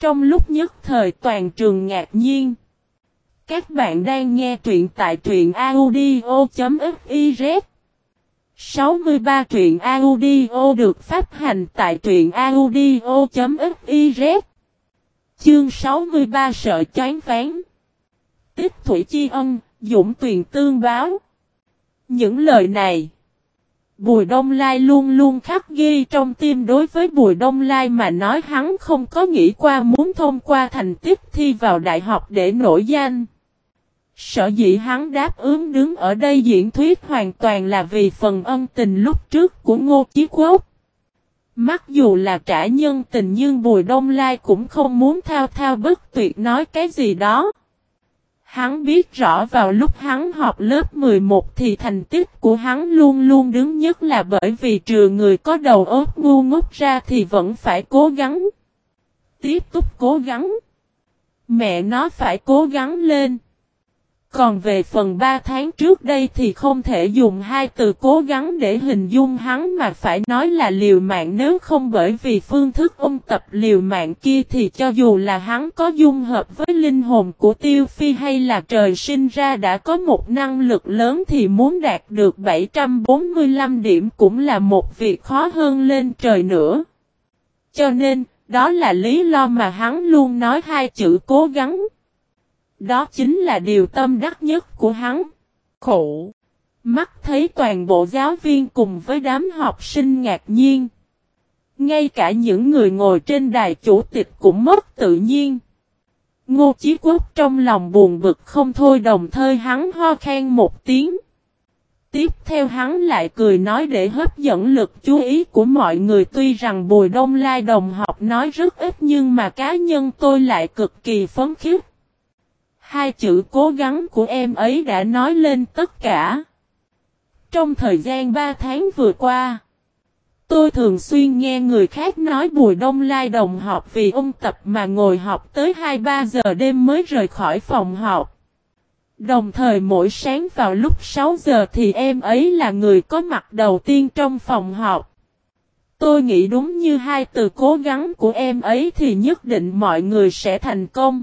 Speaker 1: Trong lúc nhất thời toàn trường ngạc nhiên. Các bạn đang nghe truyện tại truyện audio.fif 63 truyện audio được phát hành tại truyện audio.fiz Chương 63 sợ chán phán, Tích thủy chi ân, dũng tuyền tương báo. Những lời này Bùi Đông Lai luôn luôn khắc ghi trong tim đối với Bùi Đông Lai mà nói hắn không có nghĩ qua muốn thông qua thành tích thi vào đại học để nổi danh. Sở dĩ hắn đáp ứng đứng ở đây diễn thuyết hoàn toàn là vì phần ân tình lúc trước của Ngô Chí Quốc. Mặc dù là trả nhân tình nhưng Bùi Đông Lai cũng không muốn thao thao bất tuyệt nói cái gì đó. Hắn biết rõ vào lúc hắn học lớp 11 thì thành tích của hắn luôn luôn đứng nhất là bởi vì trừ người có đầu óc ngu ngốc ra thì vẫn phải cố gắng. Tiếp tục cố gắng. Mẹ nó phải cố gắng lên. Còn về phần 3 tháng trước đây thì không thể dùng hai từ cố gắng để hình dung hắn mà phải nói là liều mạng nếu không bởi vì phương thức ôn tập liều mạng kia thì cho dù là hắn có dung hợp với linh hồn của tiêu phi hay là trời sinh ra đã có một năng lực lớn thì muốn đạt được 745 điểm cũng là một việc khó hơn lên trời nữa. Cho nên, đó là lý do mà hắn luôn nói hai chữ cố gắng. Đó chính là điều tâm đắc nhất của hắn. Khổ. Mắt thấy toàn bộ giáo viên cùng với đám học sinh ngạc nhiên. Ngay cả những người ngồi trên đài chủ tịch cũng mất tự nhiên. Ngô Chí Quốc trong lòng buồn bực không thôi đồng thời hắn ho khen một tiếng. Tiếp theo hắn lại cười nói để hấp dẫn lực chú ý của mọi người tuy rằng Bùi Đông Lai đồng học nói rất ít nhưng mà cá nhân tôi lại cực kỳ phấn khích. Hai chữ cố gắng của em ấy đã nói lên tất cả. Trong thời gian 3 tháng vừa qua, tôi thường xuyên nghe người khác nói Bùi Đông Lai đồng học vì ông tập mà ngồi học tới 2-3 giờ đêm mới rời khỏi phòng học. Đồng thời mỗi sáng vào lúc 6 giờ thì em ấy là người có mặt đầu tiên trong phòng học. Tôi nghĩ đúng như hai từ cố gắng của em ấy thì nhất định mọi người sẽ thành công.